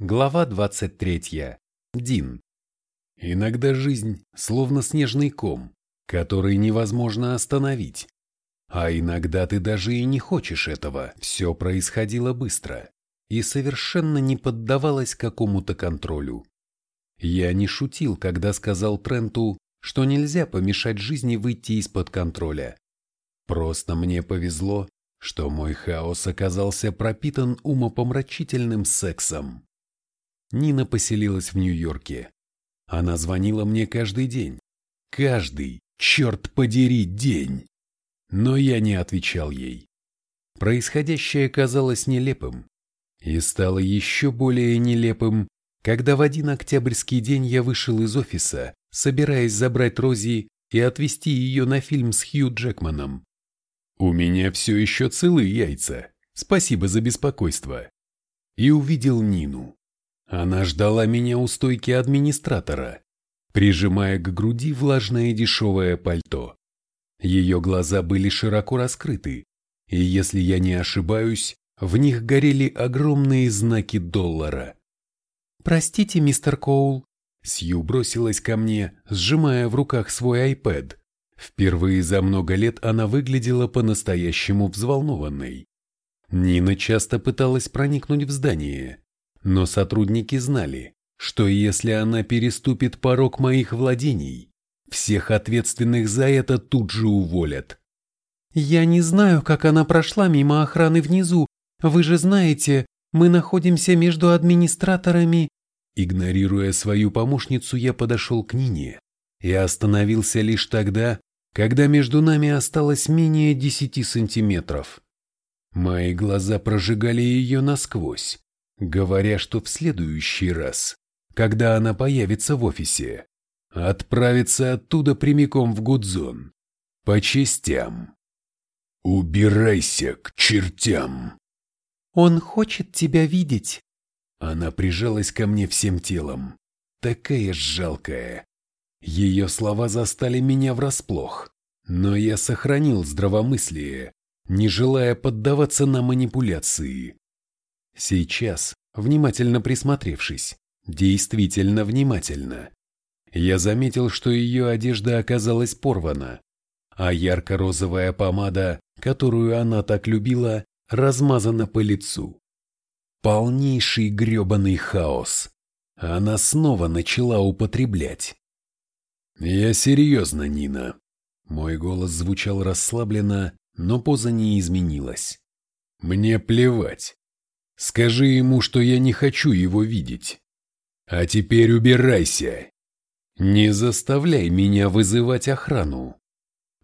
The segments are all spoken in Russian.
Глава 23. Дин. Иногда жизнь словно снежный ком, который невозможно остановить. А иногда ты даже и не хочешь этого. Все происходило быстро и совершенно не поддавалось какому-то контролю. Я не шутил, когда сказал Тренту, что нельзя помешать жизни выйти из-под контроля. Просто мне повезло, что мой хаос оказался пропитан умопомрачительным сексом. Нина поселилась в Нью-Йорке. Она звонила мне каждый день. Каждый, черт подери, день. Но я не отвечал ей. Происходящее казалось нелепым. И стало еще более нелепым, когда в один октябрьский день я вышел из офиса, собираясь забрать Рози и отвезти ее на фильм с Хью Джекманом. У меня все еще целые яйца. Спасибо за беспокойство. И увидел Нину. Она ждала меня у стойки администратора, прижимая к груди влажное дешевое пальто. Ее глаза были широко раскрыты, и если я не ошибаюсь, в них горели огромные знаки доллара. «Простите, мистер Коул», Сью бросилась ко мне, сжимая в руках свой iPad. Впервые за много лет она выглядела по-настоящему взволнованной. Нина часто пыталась проникнуть в здание, но сотрудники знали, что если она переступит порог моих владений, всех ответственных за это тут же уволят. «Я не знаю, как она прошла мимо охраны внизу. Вы же знаете, мы находимся между администраторами». Игнорируя свою помощницу, я подошел к Нине и остановился лишь тогда, когда между нами осталось менее десяти сантиметров. Мои глаза прожигали ее насквозь говоря, что в следующий раз, когда она появится в офисе, отправится оттуда прямиком в Гудзон, по частям. «Убирайся к чертям!» «Он хочет тебя видеть!» Она прижалась ко мне всем телом, такая жалкая. Ее слова застали меня врасплох, но я сохранил здравомыслие, не желая поддаваться на манипуляции. Сейчас, внимательно присмотревшись, действительно внимательно, я заметил, что ее одежда оказалась порвана, а ярко-розовая помада, которую она так любила, размазана по лицу. Полнейший гребаный хаос. Она снова начала употреблять. «Я серьезно, Нина». Мой голос звучал расслабленно, но поза не изменилась. «Мне плевать, Скажи ему, что я не хочу его видеть. А теперь убирайся. Не заставляй меня вызывать охрану.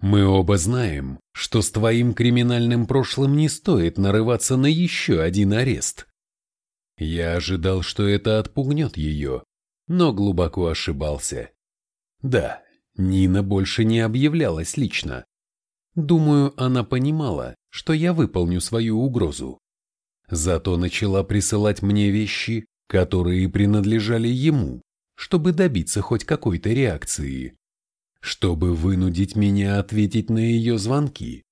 Мы оба знаем, что с твоим криминальным прошлым не стоит нарываться на еще один арест. Я ожидал, что это отпугнет ее, но глубоко ошибался. Да, Нина больше не объявлялась лично. Думаю, она понимала, что я выполню свою угрозу. Зато начала присылать мне вещи, которые принадлежали ему, чтобы добиться хоть какой-то реакции. Чтобы вынудить меня ответить на ее звонки.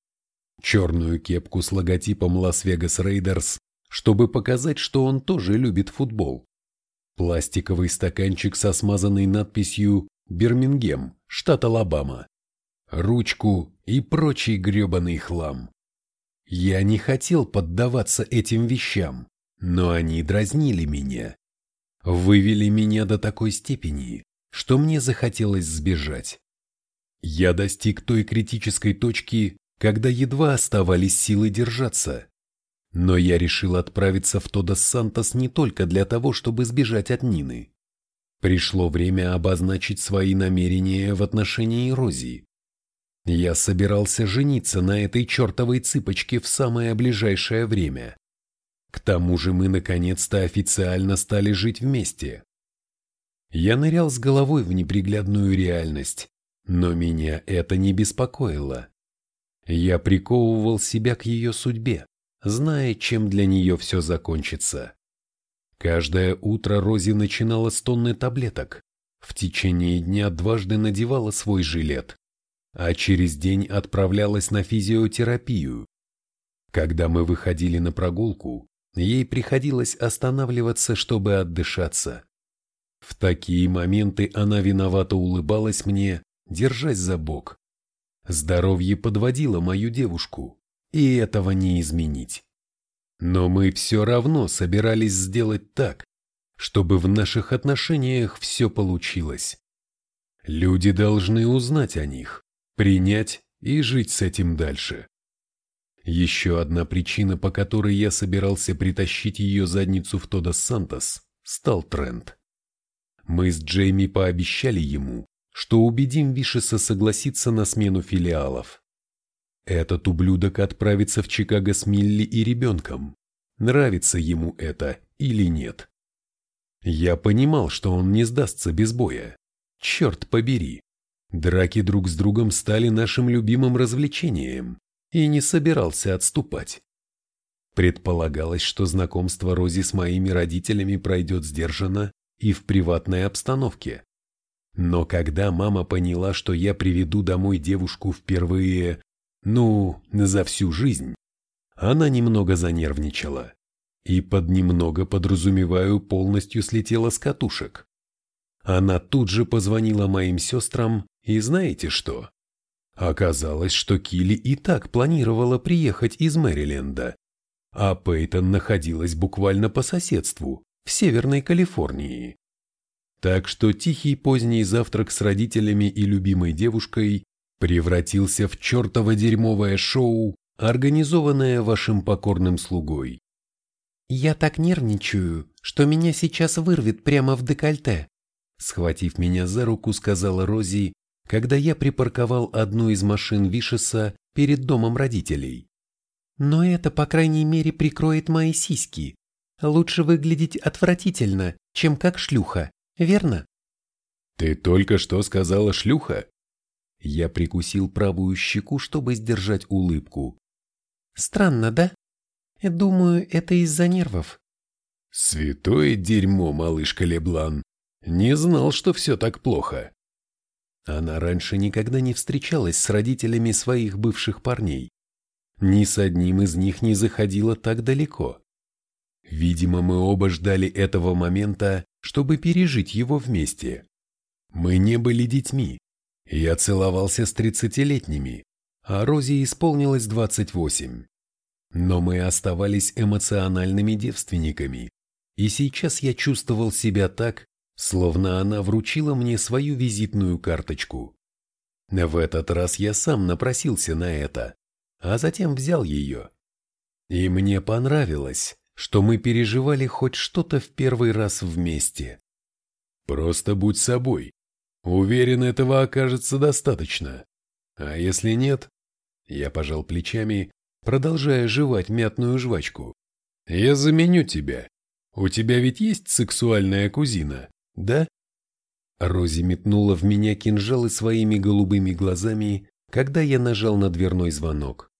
Черную кепку с логотипом Las Vegas Raiders, чтобы показать, что он тоже любит футбол. Пластиковый стаканчик со смазанной надписью «Бирмингем, штат Алабама». Ручку и прочий гребаный хлам. Я не хотел поддаваться этим вещам, но они дразнили меня. Вывели меня до такой степени, что мне захотелось сбежать. Я достиг той критической точки, когда едва оставались силы держаться. Но я решил отправиться в Тодос-Сантос не только для того, чтобы сбежать от Нины. Пришло время обозначить свои намерения в отношении Рози. Я собирался жениться на этой чертовой цыпочке в самое ближайшее время. К тому же мы наконец-то официально стали жить вместе. Я нырял с головой в неприглядную реальность, но меня это не беспокоило. Я приковывал себя к ее судьбе, зная, чем для нее все закончится. Каждое утро Рози начинала с тонны таблеток, в течение дня дважды надевала свой жилет а через день отправлялась на физиотерапию. Когда мы выходили на прогулку, ей приходилось останавливаться, чтобы отдышаться. В такие моменты она виновато улыбалась мне, держась за бок. Здоровье подводило мою девушку, и этого не изменить. Но мы все равно собирались сделать так, чтобы в наших отношениях все получилось. Люди должны узнать о них, принять и жить с этим дальше. Еще одна причина, по которой я собирался притащить ее задницу в Тодос Сантос, стал тренд. Мы с Джейми пообещали ему, что убедим Вишеса согласиться на смену филиалов. Этот ублюдок отправится в Чикаго с Милли и ребенком. Нравится ему это или нет. Я понимал, что он не сдастся без боя. Черт побери. Драки друг с другом стали нашим любимым развлечением, и не собирался отступать. Предполагалось, что знакомство Рози с моими родителями пройдет сдержанно и в приватной обстановке. Но когда мама поняла, что я приведу домой девушку впервые, ну, за всю жизнь, она немного занервничала. И под немного подразумеваю полностью слетела с катушек. Она тут же позвонила моим сестрам и знаете что? Оказалось, что Килли и так планировала приехать из Мэриленда, а Пейтон находилась буквально по соседству, в Северной Калифорнии. Так что тихий поздний завтрак с родителями и любимой девушкой превратился в чертово дерьмовое шоу, организованное вашим покорным слугой. «Я так нервничаю, что меня сейчас вырвет прямо в декольте», схватив меня за руку, сказала Рози, когда я припарковал одну из машин Вишеса перед домом родителей. Но это, по крайней мере, прикроет мои сиськи. Лучше выглядеть отвратительно, чем как шлюха, верно? Ты только что сказала шлюха? Я прикусил правую щеку, чтобы сдержать улыбку. Странно, да? Думаю, это из-за нервов. Святое дерьмо, малышка Леблан. Не знал, что все так плохо. Она раньше никогда не встречалась с родителями своих бывших парней. Ни с одним из них не заходила так далеко. Видимо, мы оба ждали этого момента, чтобы пережить его вместе. Мы не были детьми. Я целовался с тридцатилетними, а Розе исполнилось двадцать восемь. Но мы оставались эмоциональными девственниками, и сейчас я чувствовал себя так, словно она вручила мне свою визитную карточку. В этот раз я сам напросился на это, а затем взял ее. И мне понравилось, что мы переживали хоть что-то в первый раз вместе. Просто будь собой. Уверен, этого окажется достаточно. А если нет? Я пожал плечами, продолжая жевать мятную жвачку. Я заменю тебя. У тебя ведь есть сексуальная кузина? Да?» Рози метнула в меня кинжалы своими голубыми глазами, когда я нажал на дверной звонок.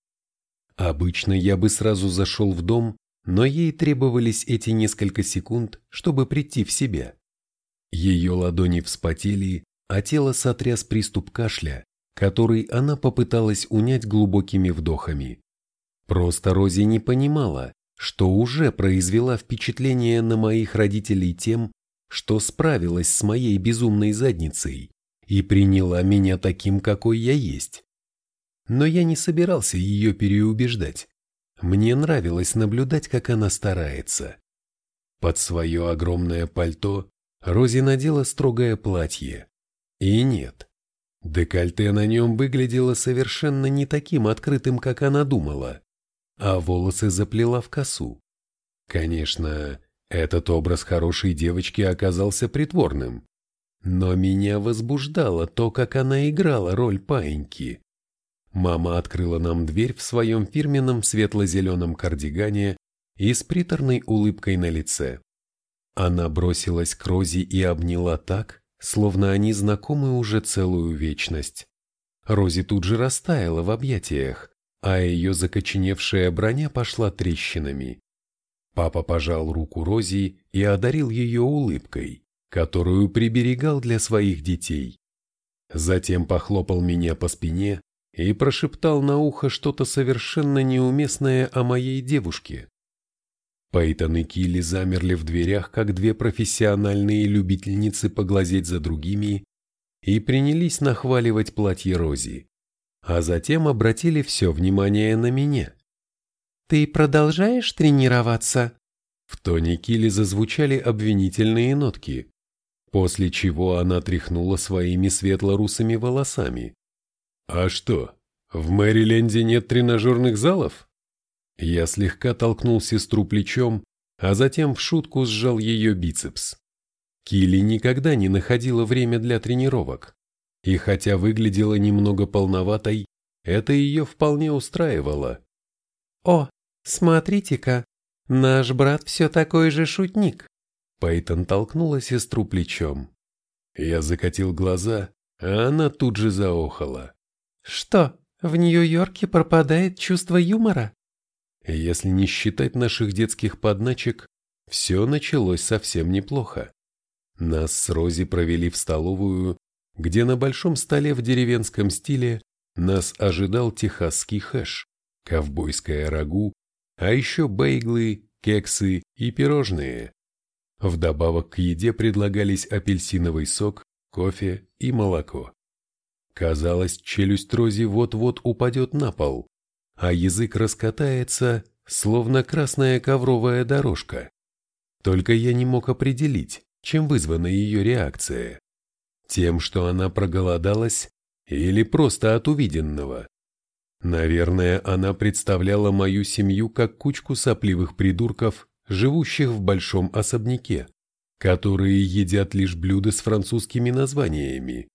Обычно я бы сразу зашел в дом, но ей требовались эти несколько секунд, чтобы прийти в себя. Ее ладони вспотели, а тело сотряс приступ кашля, который она попыталась унять глубокими вдохами. Просто Рози не понимала, что уже произвела впечатление на моих родителей тем, что справилась с моей безумной задницей и приняла меня таким, какой я есть. Но я не собирался ее переубеждать. Мне нравилось наблюдать, как она старается. Под свое огромное пальто Рози надела строгое платье. И нет, декольте на нем выглядело совершенно не таким открытым, как она думала, а волосы заплела в косу. Конечно, этот образ хорошей девочки оказался притворным. Но меня возбуждало то, как она играла роль паиньки. Мама открыла нам дверь в своем фирменном светло-зеленом кардигане и с приторной улыбкой на лице. Она бросилась к Рози и обняла так, словно они знакомы уже целую вечность. Рози тут же растаяла в объятиях, а ее закоченевшая броня пошла трещинами. Папа пожал руку Рози и одарил ее улыбкой, которую приберегал для своих детей. Затем похлопал меня по спине и прошептал на ухо что-то совершенно неуместное о моей девушке. Пейтон и Килли замерли в дверях, как две профессиональные любительницы поглазеть за другими, и принялись нахваливать платье Рози, а затем обратили все внимание на меня. «Ты продолжаешь тренироваться?» В тоне Килли зазвучали обвинительные нотки, после чего она тряхнула своими светло-русыми волосами. «А что, в Мэриленде нет тренажерных залов?» Я слегка толкнул сестру плечом, а затем в шутку сжал ее бицепс. Килли никогда не находила время для тренировок, и хотя выглядела немного полноватой, это ее вполне устраивало. «О, смотрите-ка, наш брат все такой же шутник!» Пейтон толкнула сестру плечом. Я закатил глаза, а она тут же заохала. «Что, в Нью-Йорке пропадает чувство юмора?» Если не считать наших детских подначек, все началось совсем неплохо. Нас с Рози провели в столовую, где на большом столе в деревенском стиле нас ожидал техасский хэш, ковбойское рагу, а еще бейглы, кексы и пирожные. Вдобавок к еде предлагались апельсиновый сок, кофе и молоко. Казалось, челюсть Рози вот-вот упадет на пол а язык раскатается, словно красная ковровая дорожка. Только я не мог определить, чем вызвана ее реакция. Тем, что она проголодалась, или просто от увиденного. Наверное, она представляла мою семью как кучку сопливых придурков, живущих в большом особняке, которые едят лишь блюда с французскими названиями.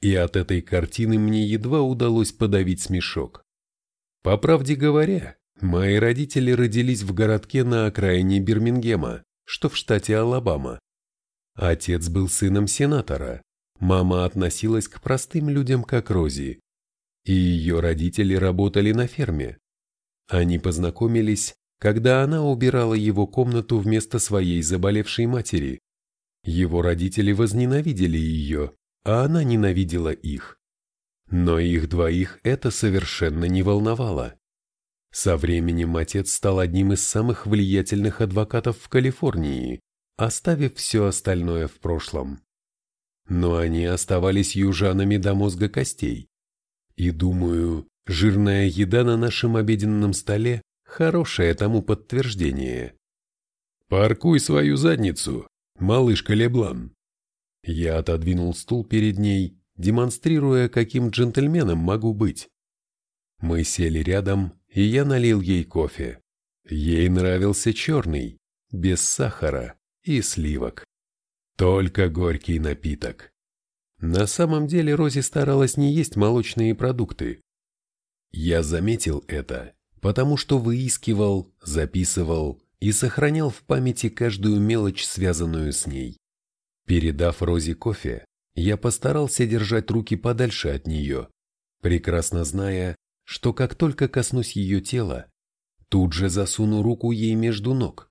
И от этой картины мне едва удалось подавить смешок. По правде говоря, мои родители родились в городке на окраине Бирмингема, что в штате Алабама. Отец был сыном сенатора, мама относилась к простым людям как Рози, и ее родители работали на ферме. Они познакомились, когда она убирала его комнату вместо своей заболевшей матери. Его родители возненавидели ее, а она ненавидела их. Но их двоих это совершенно не волновало. Со временем отец стал одним из самых влиятельных адвокатов в Калифорнии, оставив все остальное в прошлом. Но они оставались южанами до мозга костей. И думаю, жирная еда на нашем обеденном столе – хорошее тому подтверждение. «Паркуй свою задницу, малышка Леблан!» Я отодвинул стул перед ней демонстрируя, каким джентльменом могу быть. Мы сели рядом, и я налил ей кофе. Ей нравился черный, без сахара и сливок. Только горький напиток. На самом деле Рози старалась не есть молочные продукты. Я заметил это, потому что выискивал, записывал и сохранял в памяти каждую мелочь, связанную с ней. Передав Рози кофе, я постарался держать руки подальше от нее, прекрасно зная, что как только коснусь ее тела, тут же засуну руку ей между ног.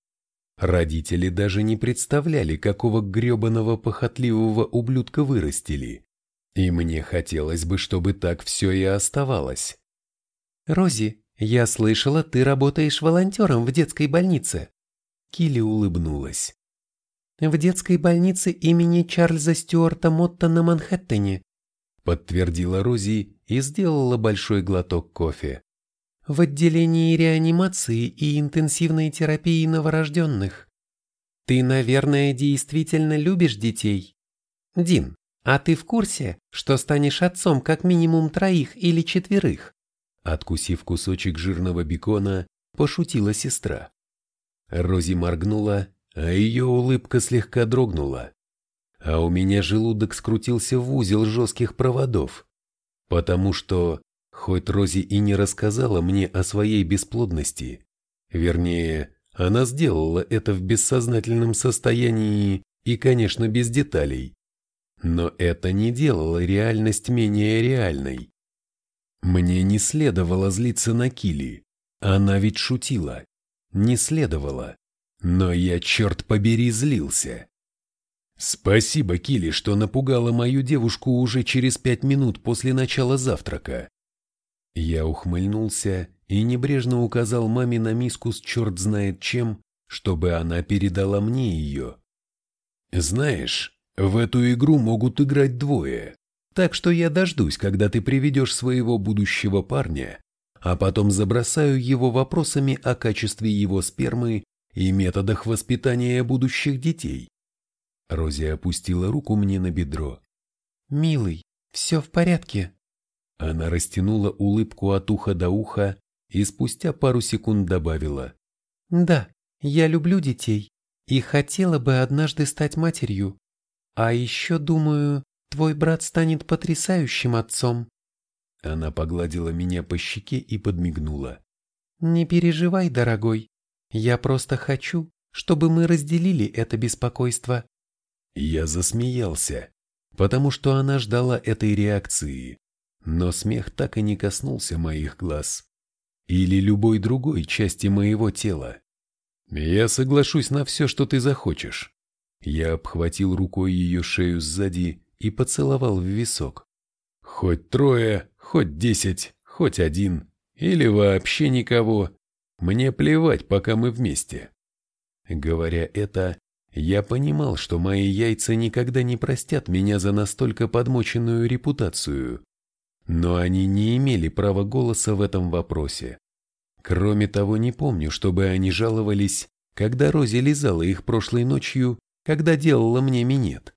Родители даже не представляли, какого гребаного похотливого ублюдка вырастили. И мне хотелось бы, чтобы так все и оставалось. «Рози, я слышала, ты работаешь волонтером в детской больнице». Килли улыбнулась в детской больнице имени Чарльза Стюарта Мотта на Манхэттене», подтвердила Рози и сделала большой глоток кофе. «В отделении реанимации и интенсивной терапии новорожденных. Ты, наверное, действительно любишь детей? Дин, а ты в курсе, что станешь отцом как минимум троих или четверых?» Откусив кусочек жирного бекона, пошутила сестра. Рози моргнула а ее улыбка слегка дрогнула. А у меня желудок скрутился в узел жестких проводов, потому что, хоть Рози и не рассказала мне о своей бесплодности, вернее, она сделала это в бессознательном состоянии и, конечно, без деталей, но это не делало реальность менее реальной. Мне не следовало злиться на Кили, она ведь шутила, не следовало. Но я, черт побери, злился. Спасибо, Кили, что напугала мою девушку уже через пять минут после начала завтрака. Я ухмыльнулся и небрежно указал маме на миску с черт знает чем, чтобы она передала мне ее. Знаешь, в эту игру могут играть двое, так что я дождусь, когда ты приведешь своего будущего парня, а потом забросаю его вопросами о качестве его спермы и методах воспитания будущих детей. Рози опустила руку мне на бедро. «Милый, все в порядке». Она растянула улыбку от уха до уха и спустя пару секунд добавила. «Да, я люблю детей и хотела бы однажды стать матерью. А еще, думаю, твой брат станет потрясающим отцом». Она погладила меня по щеке и подмигнула. «Не переживай, дорогой. Я просто хочу, чтобы мы разделили это беспокойство». Я засмеялся, потому что она ждала этой реакции, но смех так и не коснулся моих глаз или любой другой части моего тела. «Я соглашусь на все, что ты захочешь». Я обхватил рукой ее шею сзади и поцеловал в висок. «Хоть трое, хоть десять, хоть один, или вообще никого. Мне плевать, пока мы вместе». Говоря это, я понимал, что мои яйца никогда не простят меня за настолько подмоченную репутацию. Но они не имели права голоса в этом вопросе. Кроме того, не помню, чтобы они жаловались, когда Рози лизала их прошлой ночью, когда делала мне минет.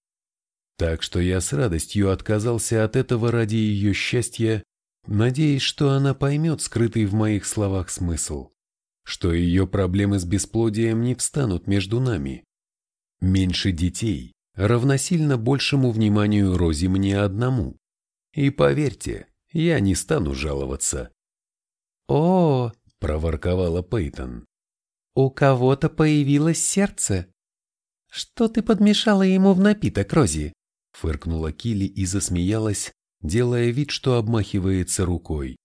Так что я с радостью отказался от этого ради ее счастья, надеясь, что она поймет скрытый в моих словах смысл, что ее проблемы с бесплодием не встанут между нами. Меньше детей равносильно большему вниманию Рози мне одному. И поверьте, я не стану жаловаться. О, проворковала Пейтон. «У кого-то появилось сердце». «Что ты подмешала ему в напиток, Рози?» Фыркнула Килли и засмеялась, делая вид, что обмахивается рукой.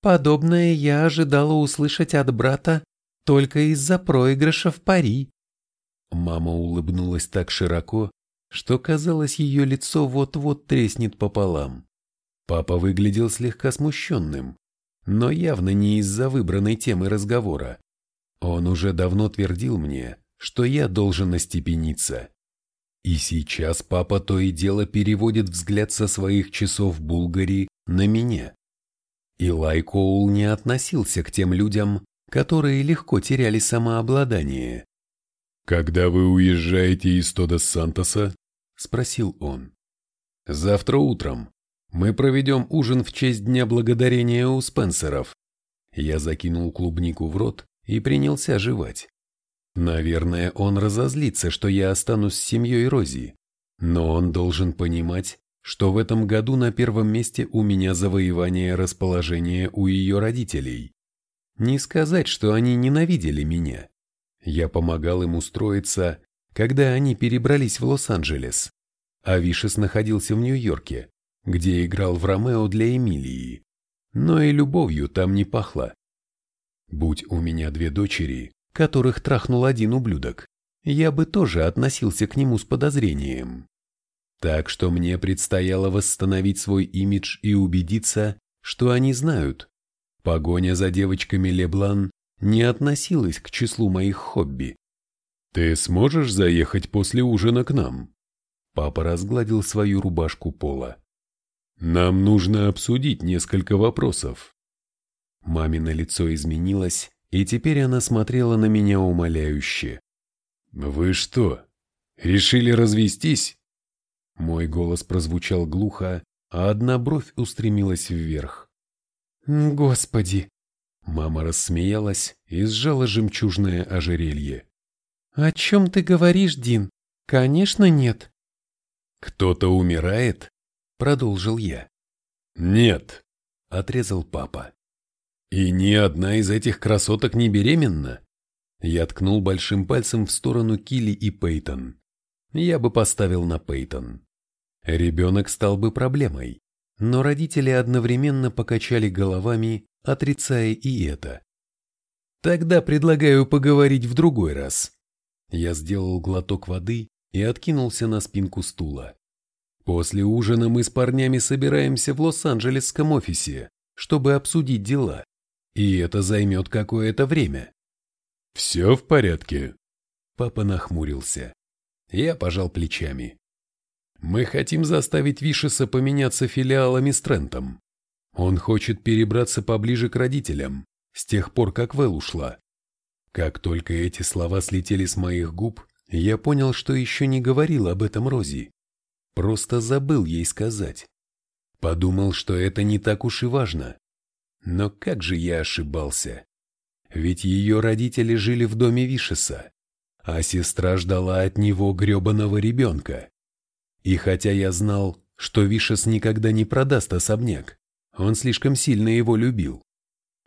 «Подобное я ожидала услышать от брата только из-за проигрыша в пари». Мама улыбнулась так широко, что казалось, ее лицо вот-вот треснет пополам. Папа выглядел слегка смущенным, но явно не из-за выбранной темы разговора. Он уже давно твердил мне, что я должен остепениться. И сейчас папа то и дело переводит взгляд со своих часов Булгари на меня. Илай Коул не относился к тем людям, которые легко теряли самообладание. «Когда вы уезжаете из Тодос Сантоса?» – спросил он. «Завтра утром. Мы проведем ужин в честь Дня Благодарения у Спенсеров. Я закинул клубнику в рот и принялся жевать. Наверное, он разозлится, что я останусь с семьей Рози, но он должен понимать, что в этом году на первом месте у меня завоевание расположения у ее родителей. Не сказать, что они ненавидели меня. Я помогал им устроиться, когда они перебрались в Лос-Анджелес, а Вишес находился в Нью-Йорке где играл в Ромео для Эмилии, но и любовью там не пахло. Будь у меня две дочери, которых трахнул один ублюдок, я бы тоже относился к нему с подозрением. Так что мне предстояло восстановить свой имидж и убедиться, что они знают. Погоня за девочками Леблан не относилась к числу моих хобби. «Ты сможешь заехать после ужина к нам?» Папа разгладил свою рубашку пола. Нам нужно обсудить несколько вопросов. Мамино лицо изменилось, и теперь она смотрела на меня умоляюще. «Вы что, решили развестись?» Мой голос прозвучал глухо, а одна бровь устремилась вверх. «Господи!» Мама рассмеялась и сжала жемчужное ожерелье. «О чем ты говоришь, Дин? Конечно, нет». «Кто-то умирает?» Продолжил я. Нет, отрезал папа. И ни одна из этих красоток не беременна. Я ткнул большим пальцем в сторону Килли и Пейтон. Я бы поставил на Пейтон. Ребенок стал бы проблемой, но родители одновременно покачали головами, отрицая и это. Тогда предлагаю поговорить в другой раз. Я сделал глоток воды и откинулся на спинку стула. После ужина мы с парнями собираемся в Лос-Анджелесском офисе, чтобы обсудить дела. И это займет какое-то время. «Все в порядке?» Папа нахмурился. Я пожал плечами. Мы хотим заставить Вишеса поменяться филиалами с Трентом. Он хочет перебраться поближе к родителям, с тех пор, как Вэл ушла. Как только эти слова слетели с моих губ, я понял, что еще не говорил об этом Рози. Просто забыл ей сказать. Подумал, что это не так уж и важно. Но как же я ошибался. Ведь ее родители жили в доме Вишеса, а сестра ждала от него гребаного ребенка. И хотя я знал, что Вишес никогда не продаст особняк, он слишком сильно его любил,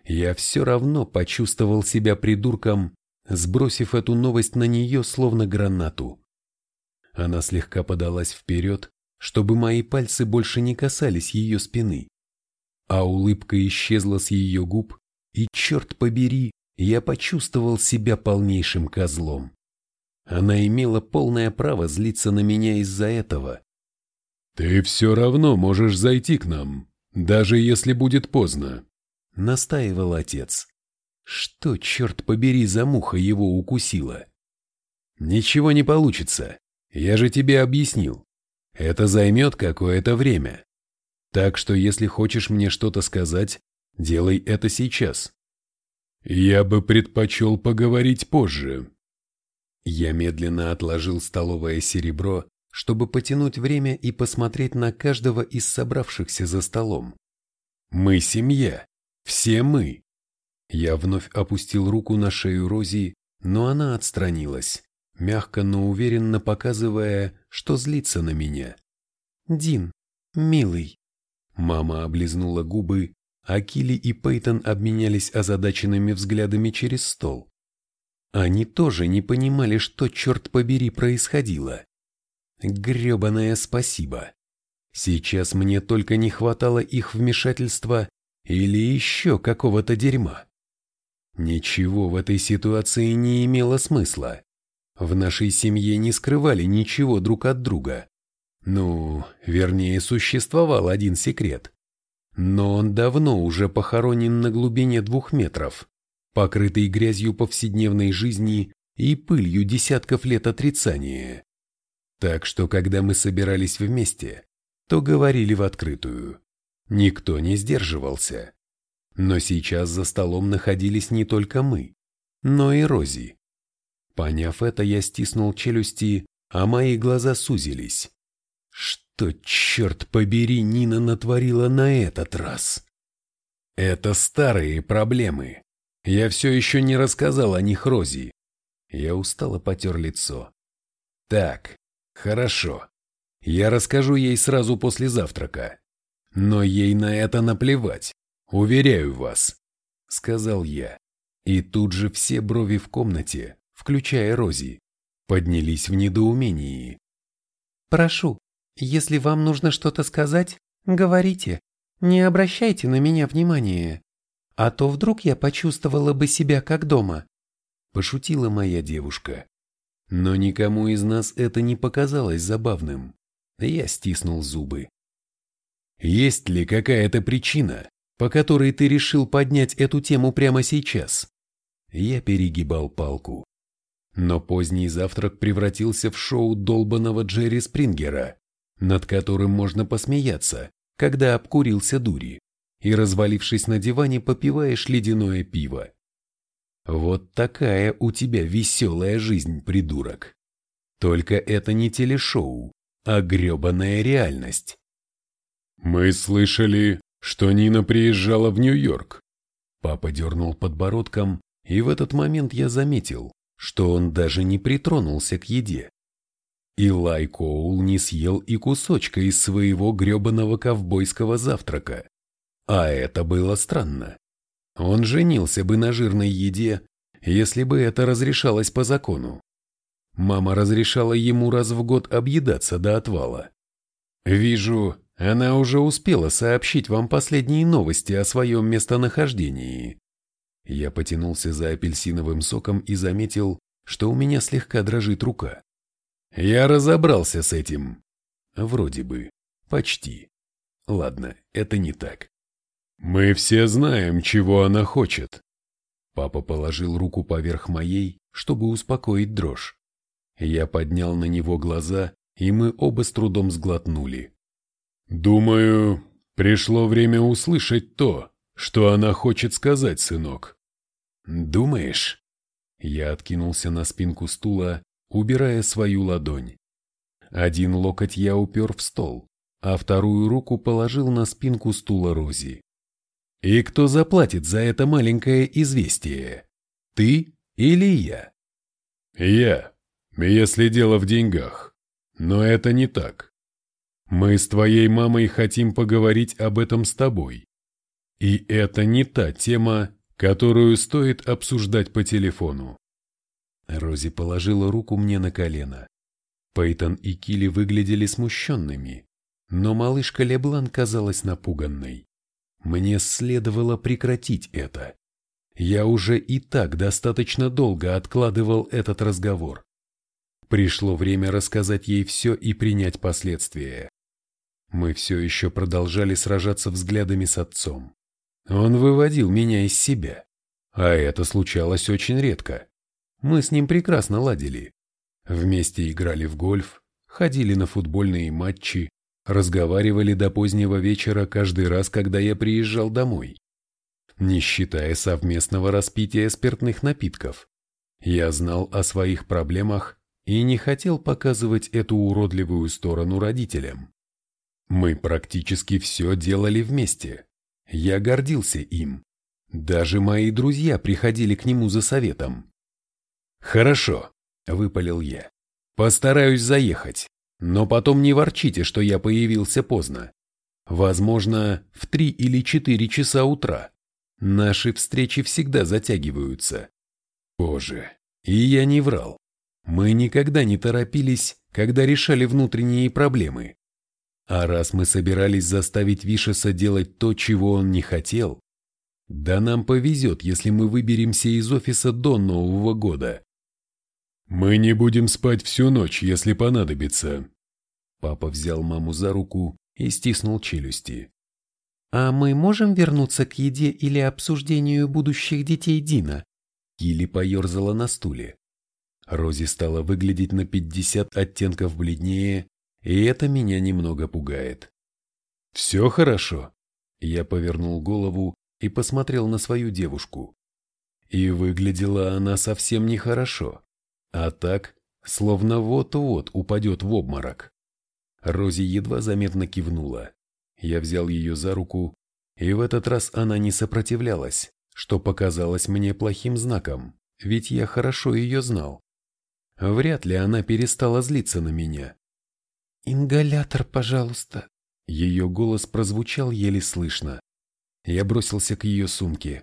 я все равно почувствовал себя придурком, сбросив эту новость на нее словно гранату. Она слегка подалась вперед, чтобы мои пальцы больше не касались ее спины. А улыбка исчезла с ее губ, и, черт побери, я почувствовал себя полнейшим козлом. Она имела полное право злиться на меня из-за этого. «Ты все равно можешь зайти к нам, даже если будет поздно», — настаивал отец. Что, черт побери, за муха его укусила? «Ничего не получится, я же тебе объяснил. Это займет какое-то время. Так что если хочешь мне что-то сказать, делай это сейчас. Я бы предпочел поговорить позже. Я медленно отложил столовое серебро, чтобы потянуть время и посмотреть на каждого из собравшихся за столом. Мы семья. Все мы. Я вновь опустил руку на шею Рози, но она отстранилась мягко, но уверенно показывая, что злится на меня. «Дин, милый». Мама облизнула губы, а Килли и Пейтон обменялись озадаченными взглядами через стол. Они тоже не понимали, что, черт побери, происходило. Гребаное спасибо. Сейчас мне только не хватало их вмешательства или еще какого-то дерьма. Ничего в этой ситуации не имело смысла. В нашей семье не скрывали ничего друг от друга. Ну, вернее, существовал один секрет. Но он давно уже похоронен на глубине двух метров, покрытый грязью повседневной жизни и пылью десятков лет отрицания. Так что, когда мы собирались вместе, то говорили в открытую. Никто не сдерживался. Но сейчас за столом находились не только мы, но и Рози. Поняв это, я стиснул челюсти, а мои глаза сузились. Что, черт побери, Нина натворила на этот раз? Это старые проблемы. Я все еще не рассказал о них Рози. Я устало потер лицо. Так, хорошо. Я расскажу ей сразу после завтрака. Но ей на это наплевать, уверяю вас, сказал я. И тут же все брови в комнате, включая Рози, поднялись в недоумении. «Прошу, если вам нужно что-то сказать, говорите, не обращайте на меня внимания, а то вдруг я почувствовала бы себя как дома», пошутила моя девушка. Но никому из нас это не показалось забавным. Я стиснул зубы. «Есть ли какая-то причина, по которой ты решил поднять эту тему прямо сейчас?» Я перегибал палку. Но поздний завтрак превратился в шоу долбанного Джерри Спрингера, над которым можно посмеяться, когда обкурился дури, и, развалившись на диване, попиваешь ледяное пиво. Вот такая у тебя веселая жизнь, придурок. Только это не телешоу, а гребаная реальность. Мы слышали, что Нина приезжала в Нью-Йорк. Папа дернул подбородком, и в этот момент я заметил, что он даже не притронулся к еде. И Лай Коул не съел и кусочка из своего гребаного ковбойского завтрака. А это было странно. Он женился бы на жирной еде, если бы это разрешалось по закону. Мама разрешала ему раз в год объедаться до отвала. Вижу, она уже успела сообщить вам последние новости о своем местонахождении. Я потянулся за апельсиновым соком и заметил, что у меня слегка дрожит рука. Я разобрался с этим. Вроде бы. Почти. Ладно, это не так. Мы все знаем, чего она хочет. Папа положил руку поверх моей, чтобы успокоить дрожь. Я поднял на него глаза, и мы оба с трудом сглотнули. «Думаю, пришло время услышать то, что она хочет сказать, сынок». «Думаешь?» Я откинулся на спинку стула, убирая свою ладонь. Один локоть я упер в стол, а вторую руку положил на спинку стула Рози. «И кто заплатит за это маленькое известие? Ты или я?» «Я, если дело в деньгах. Но это не так. Мы с твоей мамой хотим поговорить об этом с тобой. И это не та тема, которую стоит обсуждать по телефону. Рози положила руку мне на колено. Пейтон и Килли выглядели смущенными, но малышка Леблан казалась напуганной. Мне следовало прекратить это. Я уже и так достаточно долго откладывал этот разговор. Пришло время рассказать ей все и принять последствия. Мы все еще продолжали сражаться взглядами с отцом. Он выводил меня из себя. А это случалось очень редко. Мы с ним прекрасно ладили. Вместе играли в гольф, ходили на футбольные матчи, разговаривали до позднего вечера каждый раз, когда я приезжал домой. Не считая совместного распития спиртных напитков. Я знал о своих проблемах и не хотел показывать эту уродливую сторону родителям. Мы практически все делали вместе. Я гордился им. Даже мои друзья приходили к нему за советом. «Хорошо», — выпалил я. «Постараюсь заехать, но потом не ворчите, что я появился поздно. Возможно, в три или четыре часа утра. Наши встречи всегда затягиваются». Боже, и я не врал. Мы никогда не торопились, когда решали внутренние проблемы. А раз мы собирались заставить Вишеса делать то, чего он не хотел, да нам повезет, если мы выберемся из офиса до Нового года. Мы не будем спать всю ночь, если понадобится. Папа взял маму за руку и стиснул челюсти. «А мы можем вернуться к еде или обсуждению будущих детей Дина?» Килли поерзала на стуле. Рози стала выглядеть на пятьдесят оттенков бледнее, и это меня немного пугает. «Все хорошо?» Я повернул голову и посмотрел на свою девушку. И выглядела она совсем нехорошо, а так, словно вот-вот упадет в обморок. Рози едва заметно кивнула. Я взял ее за руку, и в этот раз она не сопротивлялась, что показалось мне плохим знаком, ведь я хорошо ее знал. Вряд ли она перестала злиться на меня. «Ингалятор, пожалуйста». Ее голос прозвучал еле слышно. Я бросился к ее сумке.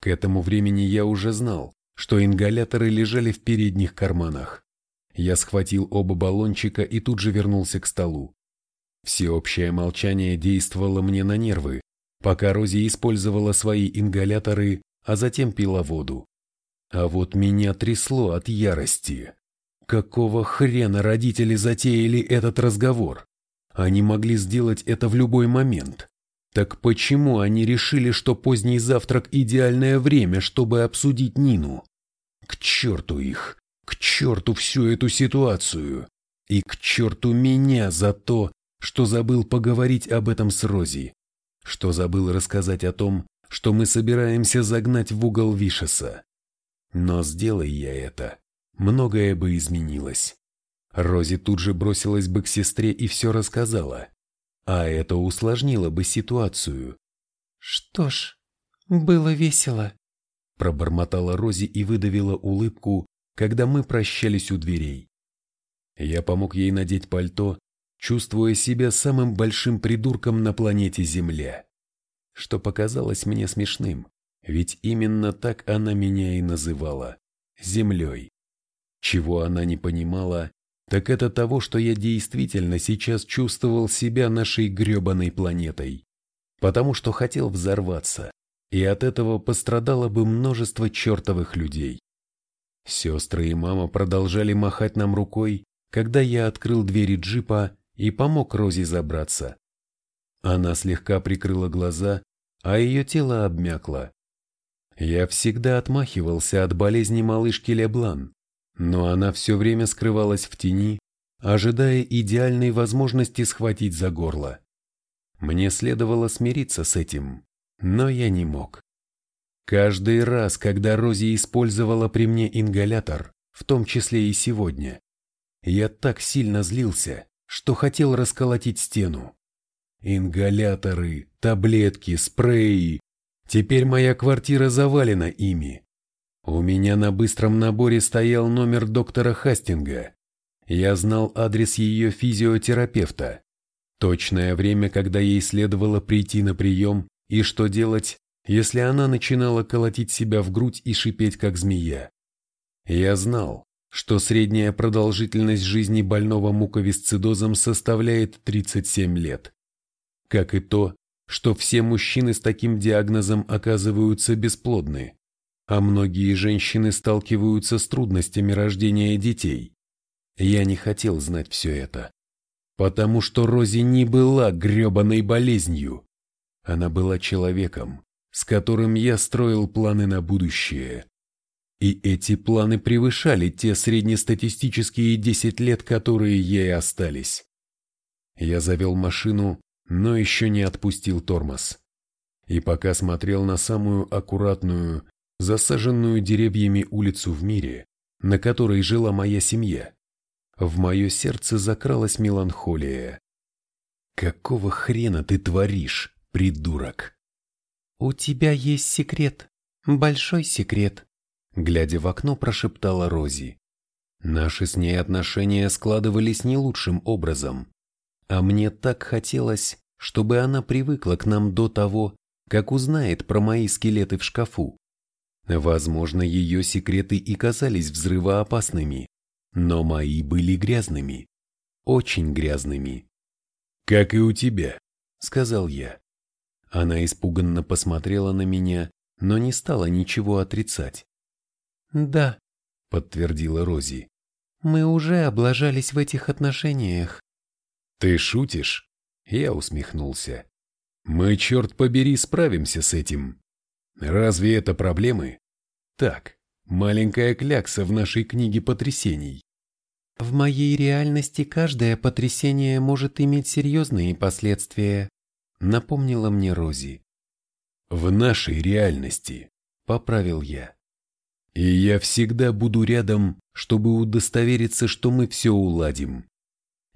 К этому времени я уже знал, что ингаляторы лежали в передних карманах. Я схватил оба баллончика и тут же вернулся к столу. Всеобщее молчание действовало мне на нервы, пока Рози использовала свои ингаляторы, а затем пила воду. А вот меня трясло от ярости. Какого хрена родители затеяли этот разговор? Они могли сделать это в любой момент. Так почему они решили, что поздний завтрак – идеальное время, чтобы обсудить Нину? К черту их! К черту всю эту ситуацию! И к черту меня за то, что забыл поговорить об этом с Рози, что забыл рассказать о том, что мы собираемся загнать в угол Вишеса. Но сделай я это, многое бы изменилось. Рози тут же бросилась бы к сестре и все рассказала. А это усложнило бы ситуацию. «Что ж, было весело», – пробормотала Рози и выдавила улыбку, когда мы прощались у дверей. Я помог ей надеть пальто, чувствуя себя самым большим придурком на планете Земля. Что показалось мне смешным, ведь именно так она меня и называла – Землей. Чего она не понимала, так это того, что я действительно сейчас чувствовал себя нашей гребаной планетой. Потому что хотел взорваться, и от этого пострадало бы множество чертовых людей. Сестры и мама продолжали махать нам рукой, когда я открыл двери джипа и помог Рози забраться. Она слегка прикрыла глаза, а ее тело обмякло. Я всегда отмахивался от болезни малышки Леблан, но она все время скрывалась в тени, ожидая идеальной возможности схватить за горло. Мне следовало смириться с этим, но я не мог. Каждый раз, когда Рози использовала при мне ингалятор, в том числе и сегодня, я так сильно злился, что хотел расколотить стену. Ингаляторы, таблетки, спреи. Теперь моя квартира завалена ими. У меня на быстром наборе стоял номер доктора Хастинга. Я знал адрес ее физиотерапевта. Точное время, когда ей следовало прийти на прием, и что делать, если она начинала колотить себя в грудь и шипеть, как змея. Я знал, что средняя продолжительность жизни больного муковисцидозом составляет 37 лет. Как и то, что все мужчины с таким диагнозом оказываются бесплодны, а многие женщины сталкиваются с трудностями рождения детей. Я не хотел знать все это, потому что Рози не была гребаной болезнью. Она была человеком, с которым я строил планы на будущее. И эти планы превышали те среднестатистические 10 лет, которые ей остались. Я завел машину, но еще не отпустил тормоз. И пока смотрел на самую аккуратную, засаженную деревьями улицу в мире, на которой жила моя семья, в мое сердце закралась меланхолия. «Какого хрена ты творишь, придурок?» «У тебя есть секрет, большой секрет», глядя в окно, прошептала Рози. Наши с ней отношения складывались не лучшим образом, а мне так хотелось, чтобы она привыкла к нам до того, как узнает про мои скелеты в шкафу. Возможно, ее секреты и казались взрывоопасными, но мои были грязными, очень грязными. «Как и у тебя», — сказал я. Она испуганно посмотрела на меня, но не стала ничего отрицать. «Да», — подтвердила Рози. «Мы уже облажались в этих отношениях». «Ты шутишь?» Я усмехнулся. «Мы, черт побери, справимся с этим. Разве это проблемы?» «Так, маленькая клякса в нашей книге потрясений». «В моей реальности каждое потрясение может иметь серьезные последствия», напомнила мне Рози. В нашей реальности, поправил я. И я всегда буду рядом, чтобы удостовериться, что мы все уладим.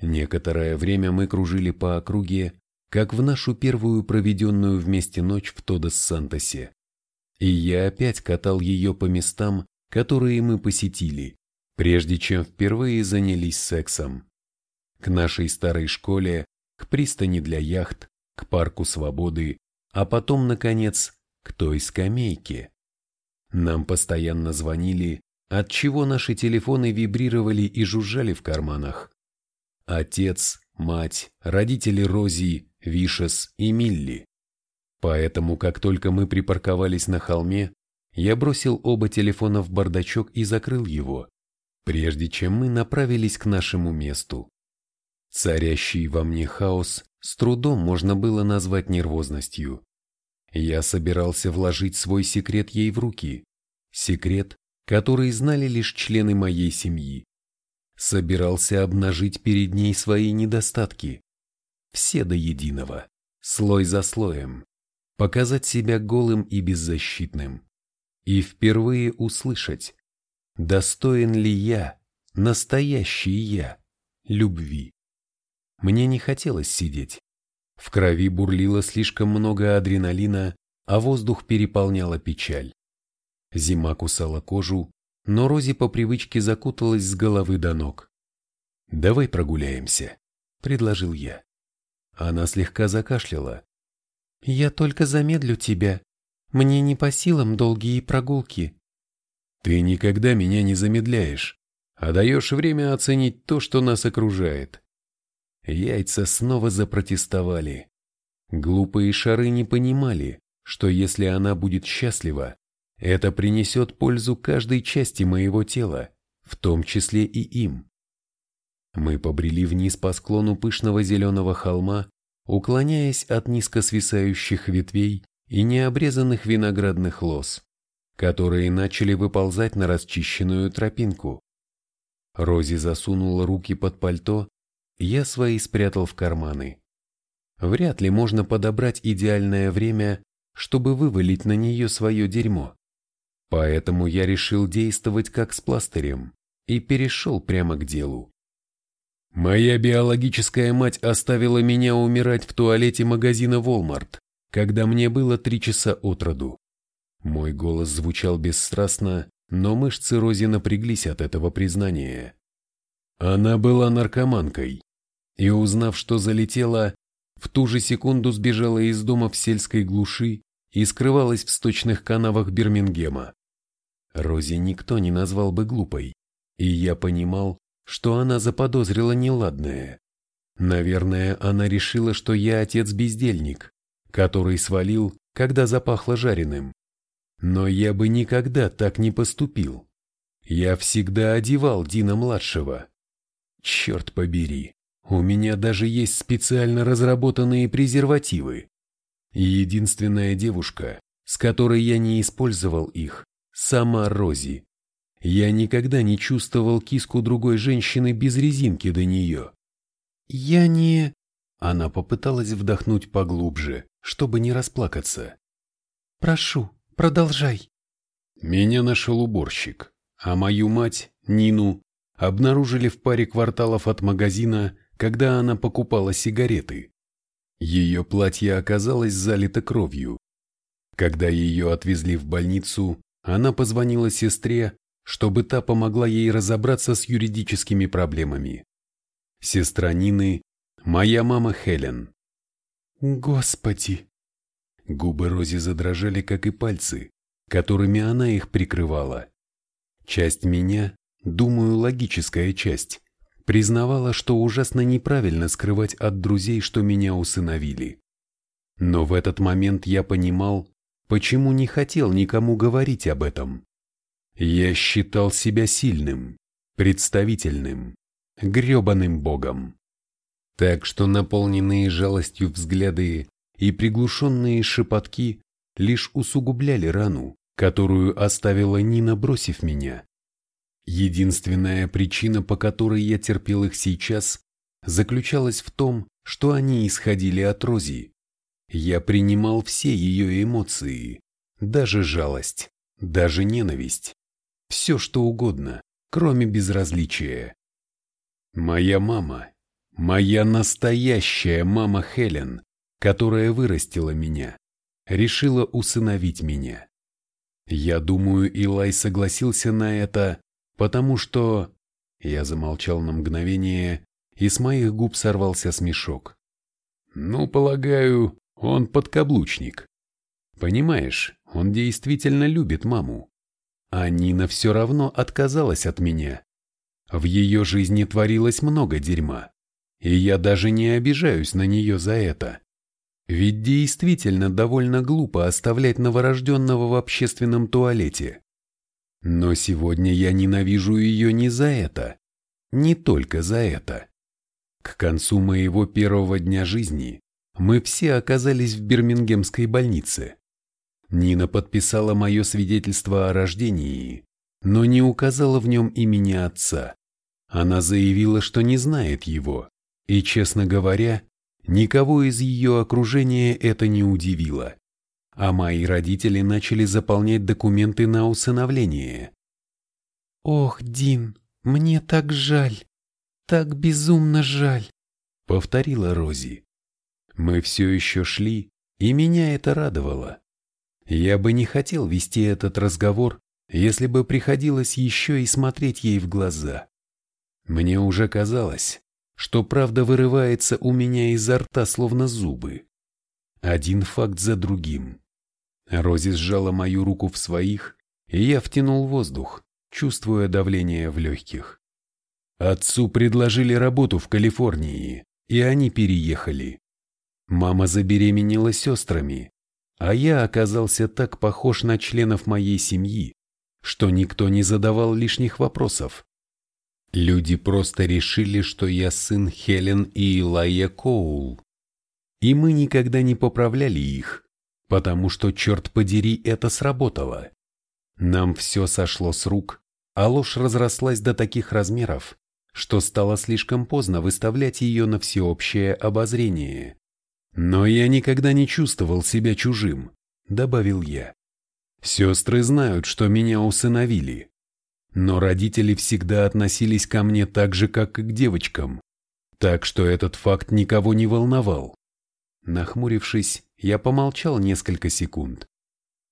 Некоторое время мы кружили по округе, как в нашу первую проведенную вместе ночь в Тодос-Сантосе. И я опять катал ее по местам, которые мы посетили, прежде чем впервые занялись сексом. К нашей старой школе, к пристани для яхт, к парку свободы, а потом, наконец, к той скамейке. Нам постоянно звонили, отчего наши телефоны вибрировали и жужжали в карманах. Отец, мать, родители Рози, Вишес и Милли. Поэтому, как только мы припарковались на холме, я бросил оба телефона в бардачок и закрыл его, прежде чем мы направились к нашему месту. Царящий во мне хаос с трудом можно было назвать нервозностью. Я собирался вложить свой секрет ей в руки. Секрет, который знали лишь члены моей семьи. Собирался обнажить перед ней свои недостатки. Все до единого, слой за слоем. Показать себя голым и беззащитным. И впервые услышать, достоин ли я, настоящий я, любви. Мне не хотелось сидеть. В крови бурлило слишком много адреналина, а воздух переполняла печаль. Зима кусала кожу, но Рози по привычке закуталась с головы до ног. «Давай прогуляемся», — предложил я. Она слегка закашляла. «Я только замедлю тебя. Мне не по силам долгие прогулки». «Ты никогда меня не замедляешь, а даешь время оценить то, что нас окружает. Яйца снова запротестовали. Глупые шары не понимали, что если она будет счастлива, это принесет пользу каждой части моего тела, в том числе и им. Мы побрели вниз по склону пышного зеленого холма, уклоняясь от низко свисающих ветвей и необрезанных виноградных лоз, которые начали выползать на расчищенную тропинку. Рози засунула руки под пальто, я свои спрятал в карманы. Вряд ли можно подобрать идеальное время, чтобы вывалить на нее свое дерьмо. Поэтому я решил действовать как с пластырем и перешел прямо к делу. Моя биологическая мать оставила меня умирать в туалете магазина Walmart, когда мне было три часа от роду. Мой голос звучал бесстрастно, но мышцы Рози напряглись от этого признания. Она была наркоманкой, и узнав, что залетела, в ту же секунду сбежала из дома в сельской глуши и скрывалась в сточных канавах Бирмингема. Рози никто не назвал бы глупой, и я понимал, что она заподозрила неладное. Наверное, она решила, что я отец-бездельник, который свалил, когда запахло жареным. Но я бы никогда так не поступил. Я всегда одевал Дина-младшего. Черт побери, у меня даже есть специально разработанные презервативы. Единственная девушка, с которой я не использовал их, сама Рози. Я никогда не чувствовал киску другой женщины без резинки до нее. Я не... Она попыталась вдохнуть поглубже, чтобы не расплакаться. Прошу, продолжай. Меня нашел уборщик, а мою мать, Нину, обнаружили в паре кварталов от магазина, когда она покупала сигареты. Ее платье оказалось залито кровью. Когда ее отвезли в больницу, она позвонила сестре, чтобы та помогла ей разобраться с юридическими проблемами. Сестра Нины – моя мама Хелен. Господи! Губы Рози задрожали, как и пальцы, которыми она их прикрывала. Часть меня, думаю, логическая часть, признавала, что ужасно неправильно скрывать от друзей, что меня усыновили. Но в этот момент я понимал, почему не хотел никому говорить об этом. Я считал себя сильным, представительным, грёбаным богом. Так что наполненные жалостью взгляды и приглушенные шепотки лишь усугубляли рану, которую оставила Нина, бросив меня. Единственная причина, по которой я терпел их сейчас, заключалась в том, что они исходили от Рози. Я принимал все ее эмоции, даже жалость, даже ненависть, все что угодно, кроме безразличия. Моя мама, моя настоящая мама Хелен, которая вырастила меня, решила усыновить меня. Я думаю, Илай согласился на это, потому что... Я замолчал на мгновение, и с моих губ сорвался смешок. Ну, полагаю, он подкаблучник. Понимаешь, он действительно любит маму. А Нина все равно отказалась от меня. В ее жизни творилось много дерьма, и я даже не обижаюсь на нее за это. Ведь действительно довольно глупо оставлять новорожденного в общественном туалете. Но сегодня я ненавижу ее не за это, не только за это. К концу моего первого дня жизни мы все оказались в Бирмингемской больнице. Нина подписала мое свидетельство о рождении, но не указала в нем имени отца. Она заявила, что не знает его, и, честно говоря, никого из ее окружения это не удивило а мои родители начали заполнять документы на усыновление. «Ох, Дин, мне так жаль, так безумно жаль», — повторила Рози. Мы все еще шли, и меня это радовало. Я бы не хотел вести этот разговор, если бы приходилось еще и смотреть ей в глаза. Мне уже казалось, что правда вырывается у меня изо рта словно зубы. Один факт за другим. Рози сжала мою руку в своих, и я втянул воздух, чувствуя давление в легких. Отцу предложили работу в Калифорнии, и они переехали. Мама забеременела сестрами, а я оказался так похож на членов моей семьи, что никто не задавал лишних вопросов. Люди просто решили, что я сын Хелен и Илая Коул. И мы никогда не поправляли их, потому что, черт подери, это сработало. Нам все сошло с рук, а ложь разрослась до таких размеров, что стало слишком поздно выставлять ее на всеобщее обозрение. «Но я никогда не чувствовал себя чужим», — добавил я. «Сестры знают, что меня усыновили. Но родители всегда относились ко мне так же, как и к девочкам, так что этот факт никого не волновал». Нахмурившись, я помолчал несколько секунд.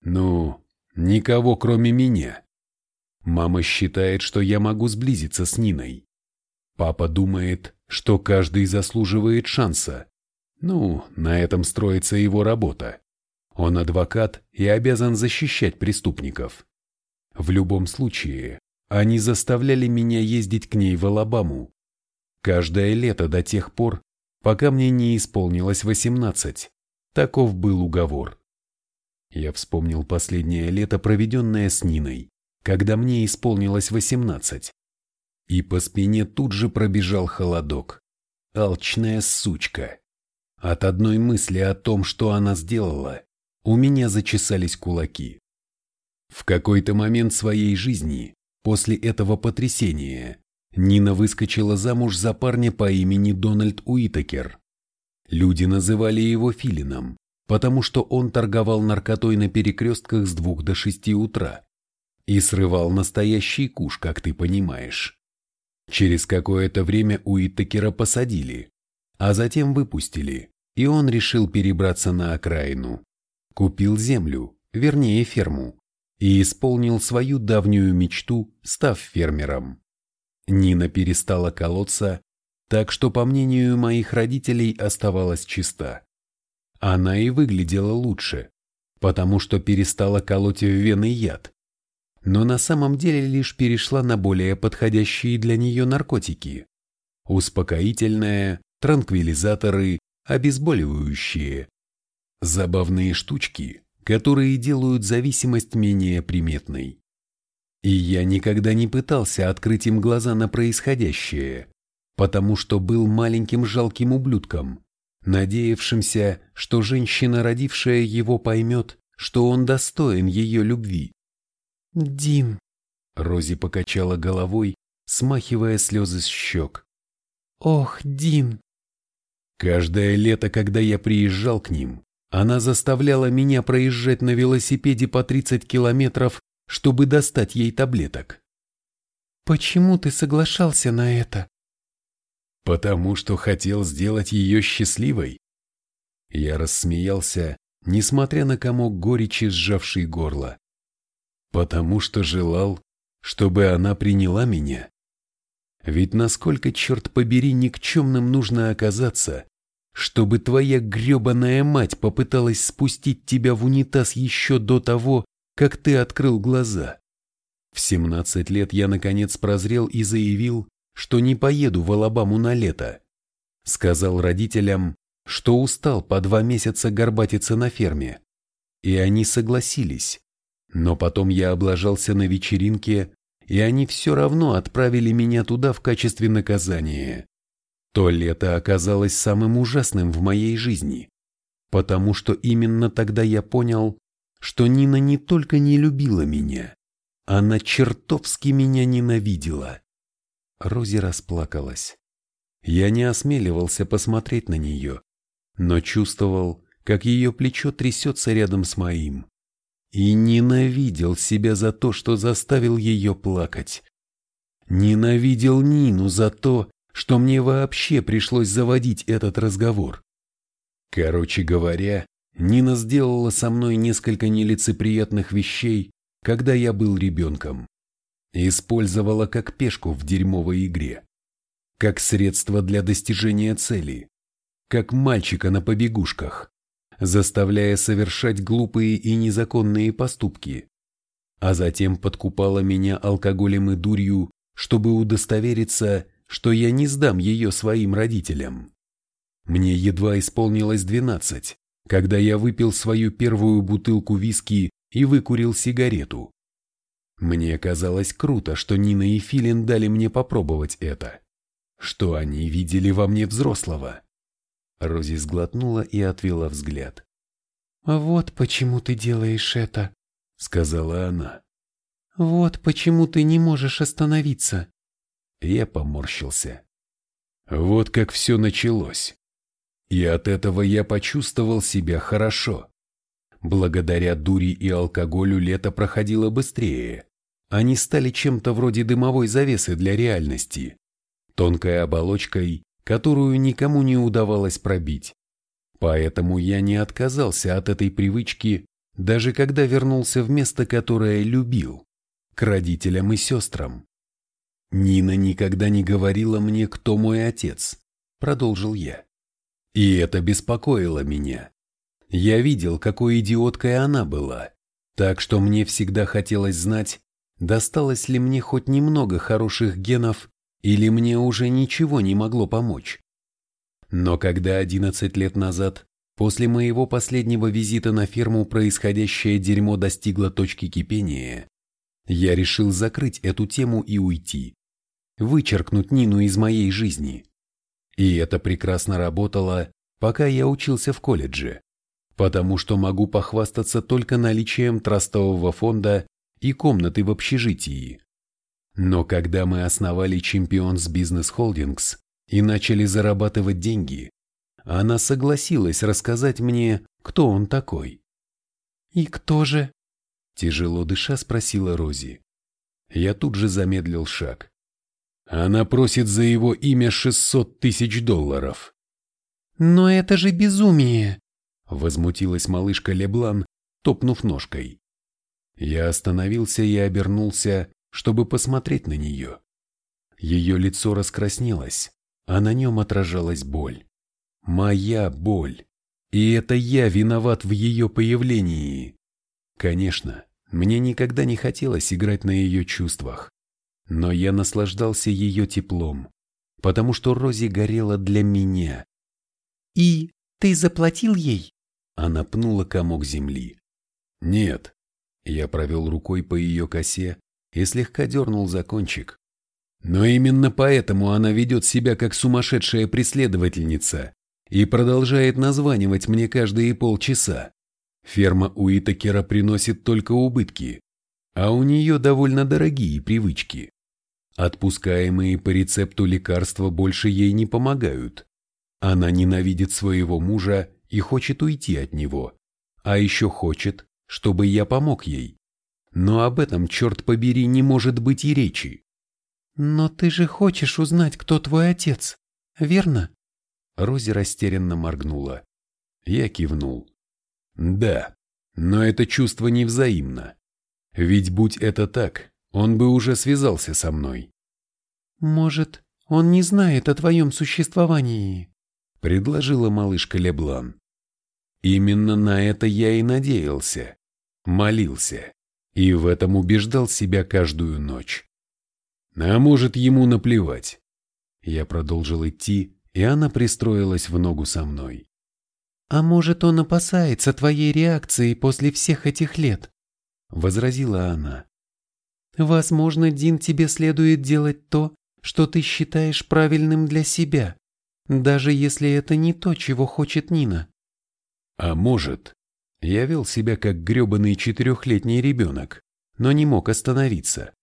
«Ну, никого кроме меня. Мама считает, что я могу сблизиться с Ниной. Папа думает, что каждый заслуживает шанса. Ну, на этом строится его работа. Он адвокат и обязан защищать преступников. В любом случае, они заставляли меня ездить к ней в Алабаму. Каждое лето до тех пор, пока мне не исполнилось 18. Таков был уговор. Я вспомнил последнее лето, проведенное с Ниной, когда мне исполнилось 18. И по спине тут же пробежал холодок. Алчная сучка. От одной мысли о том, что она сделала, у меня зачесались кулаки. В какой-то момент своей жизни, после этого потрясения, Нина выскочила замуж за парня по имени Дональд Уитакер. Люди называли его Филином, потому что он торговал наркотой на перекрестках с двух до шести утра и срывал настоящий куш, как ты понимаешь. Через какое-то время Уиттекера посадили, а затем выпустили, и он решил перебраться на окраину. Купил землю, вернее ферму, и исполнил свою давнюю мечту, став фермером. Нина перестала колоться, так что, по мнению моих родителей, оставалась чиста. Она и выглядела лучше, потому что перестала колоть в вены яд, но на самом деле лишь перешла на более подходящие для нее наркотики. Успокоительное, транквилизаторы, обезболивающие. Забавные штучки, которые делают зависимость менее приметной. И я никогда не пытался открыть им глаза на происходящее, потому что был маленьким жалким ублюдком, надеявшимся, что женщина, родившая его, поймет, что он достоин ее любви. «Дин!» Рози покачала головой, смахивая слезы с щек. «Ох, Дин!» Каждое лето, когда я приезжал к ним, она заставляла меня проезжать на велосипеде по 30 километров, чтобы достать ей таблеток. «Почему ты соглашался на это?» «Потому что хотел сделать ее счастливой». Я рассмеялся, несмотря на комок горечи, сжавший горло потому что желал, чтобы она приняла меня. Ведь насколько, черт побери, никчемным нужно оказаться, чтобы твоя гребаная мать попыталась спустить тебя в унитаз еще до того, как ты открыл глаза. В 17 лет я наконец прозрел и заявил, что не поеду в Алабаму на лето. Сказал родителям, что устал по два месяца горбатиться на ферме. И они согласились. Но потом я облажался на вечеринке, и они все равно отправили меня туда в качестве наказания. То лето оказалось самым ужасным в моей жизни, потому что именно тогда я понял, что Нина не только не любила меня, она чертовски меня ненавидела. Рози расплакалась. Я не осмеливался посмотреть на нее, но чувствовал, как ее плечо трясется рядом с моим и ненавидел себя за то, что заставил ее плакать. Ненавидел Нину за то, что мне вообще пришлось заводить этот разговор. Короче говоря, Нина сделала со мной несколько нелицеприятных вещей, когда я был ребенком. Использовала как пешку в дерьмовой игре. Как средство для достижения цели. Как мальчика на побегушках заставляя совершать глупые и незаконные поступки, а затем подкупала меня алкоголем и дурью, чтобы удостовериться, что я не сдам ее своим родителям. Мне едва исполнилось двенадцать, когда я выпил свою первую бутылку виски и выкурил сигарету. Мне казалось круто, что Нина и Филин дали мне попробовать это, что они видели во мне взрослого. Рози сглотнула и отвела взгляд. «Вот почему ты делаешь это», — сказала она. Вот почему ты не можешь остановиться. Я поморщился. Вот как все началось. И от этого я почувствовал себя хорошо. Благодаря дури и алкоголю лето проходило быстрее. Они стали чем-то вроде дымовой завесы для реальности. Тонкой оболочкой, которую никому не удавалось пробить. Поэтому я не отказался от этой привычки, даже когда вернулся в место, которое любил, к родителям и сестрам. Нина никогда не говорила мне, кто мой отец, продолжил я. И это беспокоило меня. Я видел, какой идиоткой она была, так что мне всегда хотелось знать, досталось ли мне хоть немного хороших генов или мне уже ничего не могло помочь. Но когда 11 лет назад, после моего последнего визита на ферму, происходящее дерьмо достигло точки кипения, я решил закрыть эту тему и уйти, вычеркнуть Нину из моей жизни. И это прекрасно работало, пока я учился в колледже, потому что могу похвастаться только наличием трастового фонда и комнаты в общежитии. Но когда мы основали Champions Business Holdings и начали зарабатывать деньги, она согласилась рассказать мне, кто он такой. «И кто же?» Тяжело дыша спросила Рози. Я тут же замедлил шаг. Она просит за его имя 600 тысяч долларов. «Но это же безумие!» Возмутилась малышка Леблан, топнув ножкой. Я остановился и обернулся, чтобы посмотреть на нее. Ее лицо раскраснелось, а на нем отражалась боль. Моя боль. И это я виноват в ее появлении. Конечно, мне никогда не хотелось играть на ее чувствах. Но я наслаждался ее теплом, потому что Рози горела для меня. «И ты заплатил ей?» Она пнула комок земли. «Нет». Я провел рукой по ее косе, и слегка дернул за кончик. Но именно поэтому она ведет себя как сумасшедшая преследовательница и продолжает названивать мне каждые полчаса. Ферма Уитакера приносит только убытки, а у нее довольно дорогие привычки. Отпускаемые по рецепту лекарства больше ей не помогают. Она ненавидит своего мужа и хочет уйти от него, а еще хочет, чтобы я помог ей. Но об этом, черт побери, не может быть и речи. «Но ты же хочешь узнать, кто твой отец, верно?» Рози растерянно моргнула. Я кивнул. «Да, но это чувство невзаимно. Ведь будь это так, он бы уже связался со мной». «Может, он не знает о твоем существовании?» предложила малышка Леблан. Именно на это я и надеялся. Молился и в этом убеждал себя каждую ночь. А может, ему наплевать. Я продолжил идти, и она пристроилась в ногу со мной. «А может, он опасается твоей реакции после всех этих лет?» — возразила она. «Возможно, Дин, тебе следует делать то, что ты считаешь правильным для себя, даже если это не то, чего хочет Нина». «А может, я вел себя как гребаный четырехлетний ребенок, но не мог остановиться.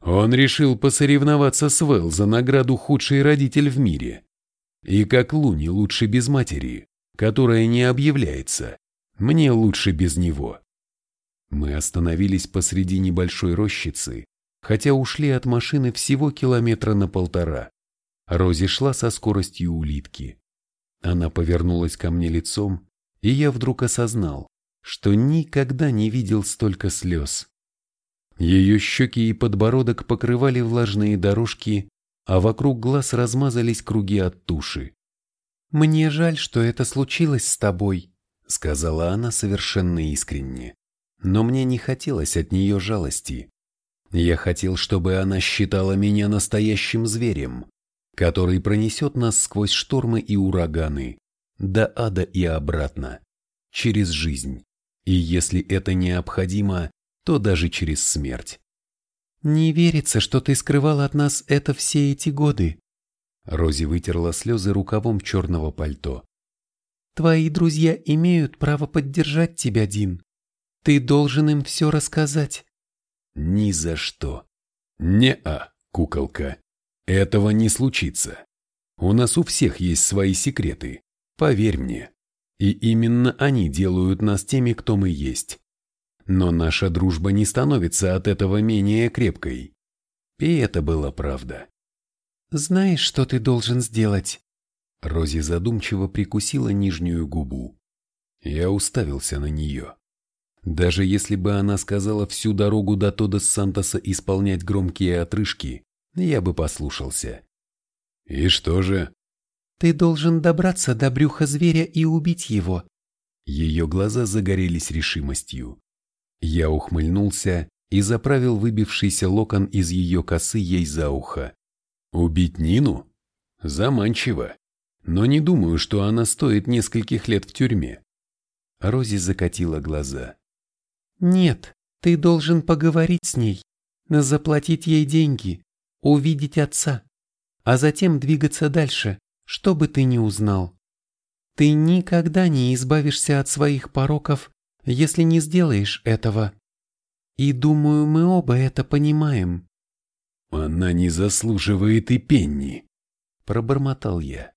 Он решил посоревноваться с Вэл за награду худший родитель в мире. И как Луни лучше без матери, которая не объявляется, мне лучше без него. Мы остановились посреди небольшой рощицы, хотя ушли от машины всего километра на полтора. Рози шла со скоростью улитки. Она повернулась ко мне лицом, и я вдруг осознал, что никогда не видел столько слез. Ее щеки и подбородок покрывали влажные дорожки, а вокруг глаз размазались круги от туши. «Мне жаль, что это случилось с тобой», — сказала она совершенно искренне. Но мне не хотелось от нее жалости. Я хотел, чтобы она считала меня настоящим зверем, который пронесет нас сквозь штормы и ураганы, до ада и обратно, через жизнь. И если это необходимо, то даже через смерть. «Не верится, что ты скрывал от нас это все эти годы». Рози вытерла слезы рукавом черного пальто. «Твои друзья имеют право поддержать тебя, Дин. Ты должен им все рассказать». Ни за что. Не-а, куколка. Этого не случится. У нас у всех есть свои секреты, поверь мне. И именно они делают нас теми, кто мы есть. Но наша дружба не становится от этого менее крепкой. И это была правда. «Знаешь, что ты должен сделать?» Рози задумчиво прикусила нижнюю губу. Я уставился на нее. Даже если бы она сказала всю дорогу до Тодос Сантоса исполнять громкие отрыжки, я бы послушался. «И что же?» «Ты должен добраться до брюха зверя и убить его». Ее глаза загорелись решимостью. Я ухмыльнулся и заправил выбившийся локон из ее косы ей за ухо. «Убить Нину? Заманчиво. Но не думаю, что она стоит нескольких лет в тюрьме». Рози закатила глаза. «Нет, ты должен поговорить с ней, заплатить ей деньги, увидеть отца, а затем двигаться дальше, что бы ты ни узнал. Ты никогда не избавишься от своих пороков, если не сделаешь этого. И думаю, мы оба это понимаем». «Она не заслуживает и пенни», — пробормотал я.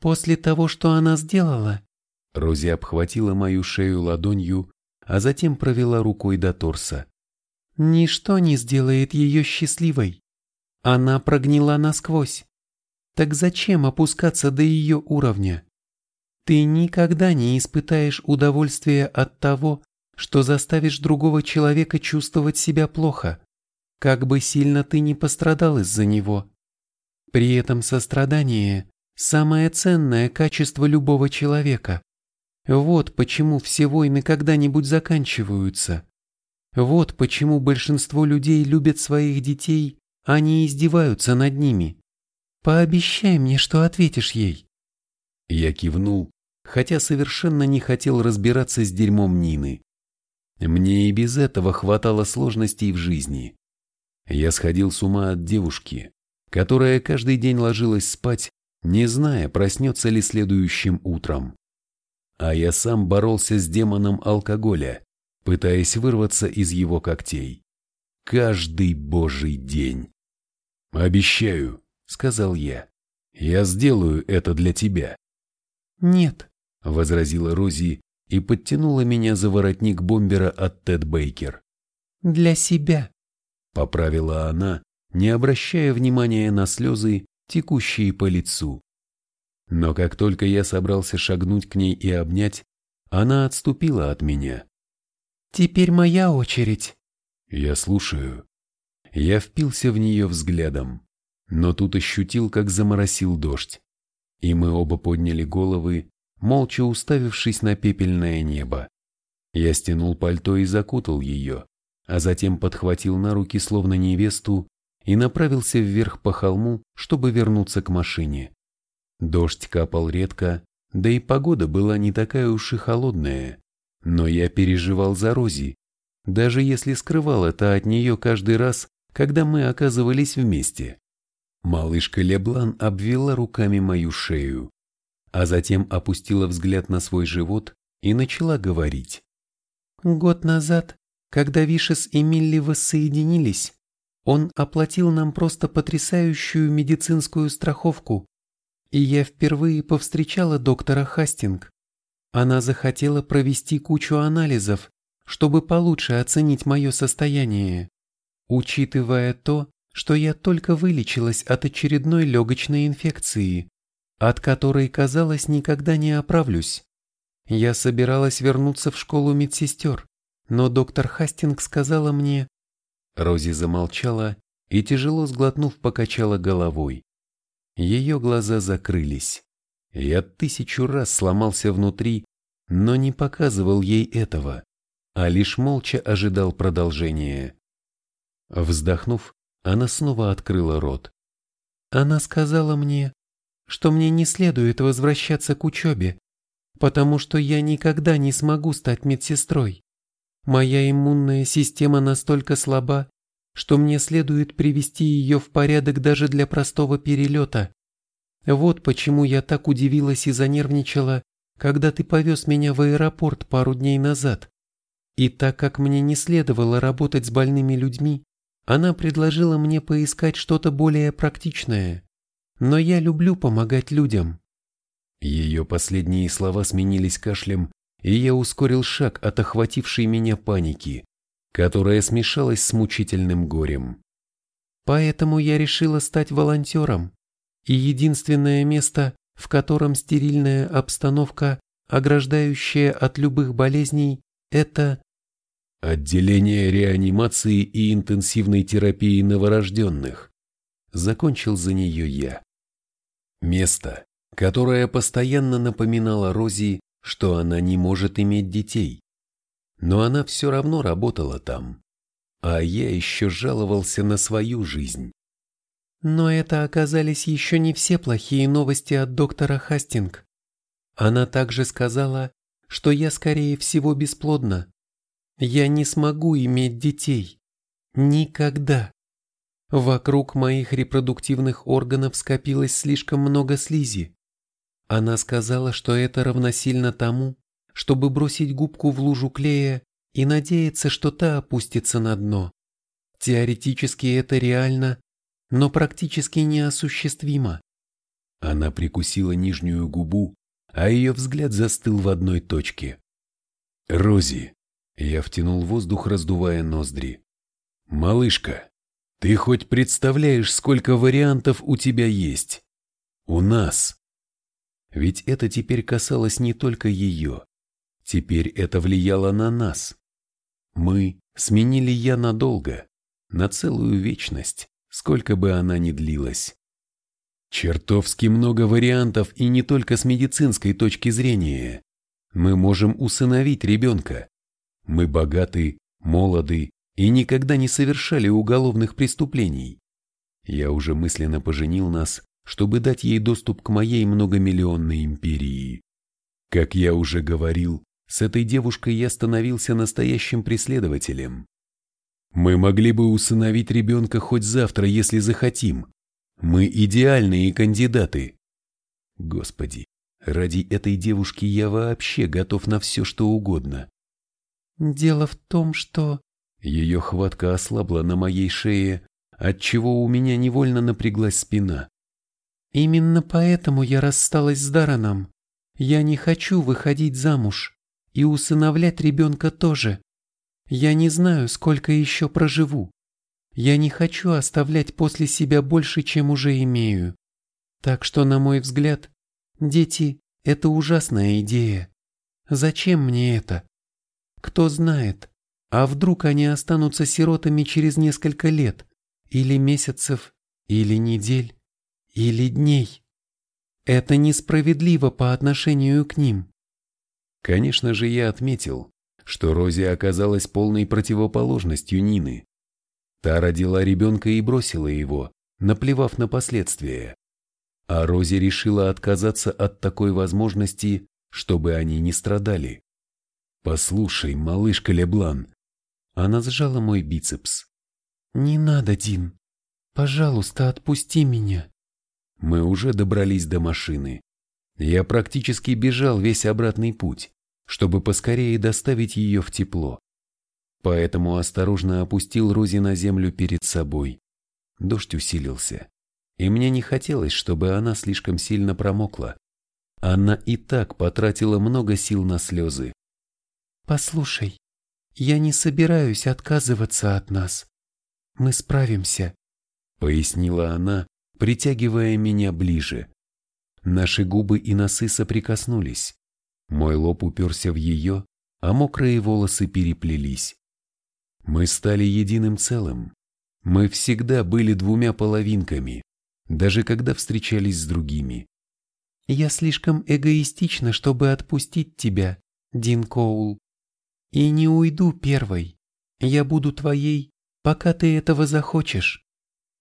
«После того, что она сделала...» Рози обхватила мою шею ладонью а затем провела рукой до торса. Ничто не сделает ее счастливой. Она прогнила насквозь. Так зачем опускаться до ее уровня? Ты никогда не испытаешь удовольствия от того, что заставишь другого человека чувствовать себя плохо, как бы сильно ты ни пострадал из-за него. При этом сострадание – самое ценное качество любого человека. Вот почему все войны когда-нибудь заканчиваются. Вот почему большинство людей любят своих детей, а не издеваются над ними. Пообещай мне, что ответишь ей. Я кивнул, хотя совершенно не хотел разбираться с дерьмом Нины. Мне и без этого хватало сложностей в жизни. Я сходил с ума от девушки, которая каждый день ложилась спать, не зная, проснется ли следующим утром. А я сам боролся с демоном алкоголя, пытаясь вырваться из его когтей. Каждый божий день. «Обещаю», — сказал я, — «я сделаю это для тебя». «Нет», — возразила Рози и подтянула меня за воротник бомбера от Тед Бейкер. «Для себя», — поправила она, не обращая внимания на слезы, текущие по лицу. Но как только я собрался шагнуть к ней и обнять, она отступила от меня. «Теперь моя очередь». «Я слушаю». Я впился в нее взглядом, но тут ощутил, как заморосил дождь. И мы оба подняли головы, молча уставившись на пепельное небо. Я стянул пальто и закутал ее, а затем подхватил на руки словно невесту и направился вверх по холму, чтобы вернуться к машине. Дождь капал редко, да и погода была не такая уж и холодная. Но я переживал за Рози, даже если скрывал это от нее каждый раз, когда мы оказывались вместе. Малышка Леблан обвела руками мою шею, а затем опустила взгляд на свой живот и начала говорить. «Год назад, когда Вишес и Милли воссоединились, он оплатил нам просто потрясающую медицинскую страховку, и я впервые повстречала доктора Хастинг. Она захотела провести кучу анализов, чтобы получше оценить мое состояние. Учитывая то, что я только вылечилась от очередной легочной инфекции, от которой, казалось, никогда не оправлюсь. Я собиралась вернуться в школу медсестер, но доктор Хастинг сказала мне... Рози замолчала и, тяжело сглотнув, покачала головой. Ее глаза закрылись. Я тысячу раз сломался внутри, но не показывал ей этого, а лишь молча ожидал продолжения. Вздохнув, она снова открыла рот. Она сказала мне, что мне не следует возвращаться к учебе, потому что я никогда не смогу стать медсестрой. Моя иммунная система настолько слаба, что мне следует привести ее в порядок даже для простого перелета. Вот почему я так удивилась и занервничала, когда ты повез меня в аэропорт пару дней назад. И так как мне не следовало работать с больными людьми, она предложила мне поискать что-то более практичное. Но я люблю помогать людям. Ее последние слова сменились кашлем, и я ускорил шаг от охватившей меня паники, которая смешалась с мучительным горем. Поэтому я решила стать волонтером, и единственное место, в котором стерильная обстановка, ограждающая от любых болезней, это отделение реанимации и интенсивной терапии новорожденных. Закончил за нее я. Место, которое постоянно напоминало Рози, что она не может иметь детей. Но она все равно работала там. А я еще жаловался на свою жизнь. Но это оказались еще не все плохие новости от доктора Хастинг. Она также сказала, что я, скорее всего, бесплодна. Я не смогу иметь детей. Никогда. Вокруг моих репродуктивных органов скопилось слишком много слизи. Она сказала, что это равносильно тому, чтобы бросить губку в лужу клея и надеяться, что та опустится на дно. Теоретически это реально, но практически неосуществимо. Она прикусила нижнюю губу, а ее взгляд застыл в одной точке. «Рози!» Я втянул воздух, раздувая ноздри. «Малышка, ты хоть представляешь, сколько вариантов у тебя есть? У нас!» Ведь это теперь касалось не только ее. Теперь это влияло на нас. Мы сменили я надолго, на целую вечность сколько бы она ни длилась. Чертовски много вариантов и не только с медицинской точки зрения. Мы можем усыновить ребенка. Мы богаты, молоды и никогда не совершали уголовных преступлений. Я уже мысленно поженил нас, чтобы дать ей доступ к моей многомиллионной империи. Как я уже говорил, с этой девушкой я становился настоящим преследователем. Мы могли бы усыновить ребенка хоть завтра, если захотим. Мы идеальные кандидаты. Господи, ради этой девушки я вообще готов на все, что угодно. Дело в том, что... Ее хватка ослабла на моей шее, отчего у меня невольно напряглась спина. Именно поэтому я рассталась с Дараном. Я не хочу выходить замуж. И усыновлять ребенка тоже. Я не знаю, сколько еще проживу. Я не хочу оставлять после себя больше, чем уже имею. Так что, на мой взгляд, дети – это ужасная идея. Зачем мне это? Кто знает, а вдруг они останутся сиротами через несколько лет, или месяцев, или недель, или дней? Это несправедливо по отношению к ним. Конечно же, я отметил, что Рози оказалась полной противоположностью Нины. Та родила ребенка и бросила его, наплевав на последствия. А Рози решила отказаться от такой возможности, чтобы они не страдали. «Послушай, малышка Леблан». Она сжала мой бицепс. «Не надо, Дин. Пожалуйста, отпусти меня». Мы уже добрались до машины. Я практически бежал весь обратный путь чтобы поскорее доставить ее в тепло. Поэтому осторожно опустил Рози на землю перед собой. Дождь усилился, и мне не хотелось, чтобы она слишком сильно промокла. Она и так потратила много сил на слезы. «Послушай, я не собираюсь отказываться от нас. Мы справимся», — пояснила она, притягивая меня ближе. Наши губы и носы соприкоснулись. Мой лоб уперся в ее, а мокрые волосы переплелись. Мы стали единым целым. Мы всегда были двумя половинками, даже когда встречались с другими. «Я слишком эгоистична, чтобы отпустить тебя, Дин Коул. И не уйду первой. Я буду твоей, пока ты этого захочешь.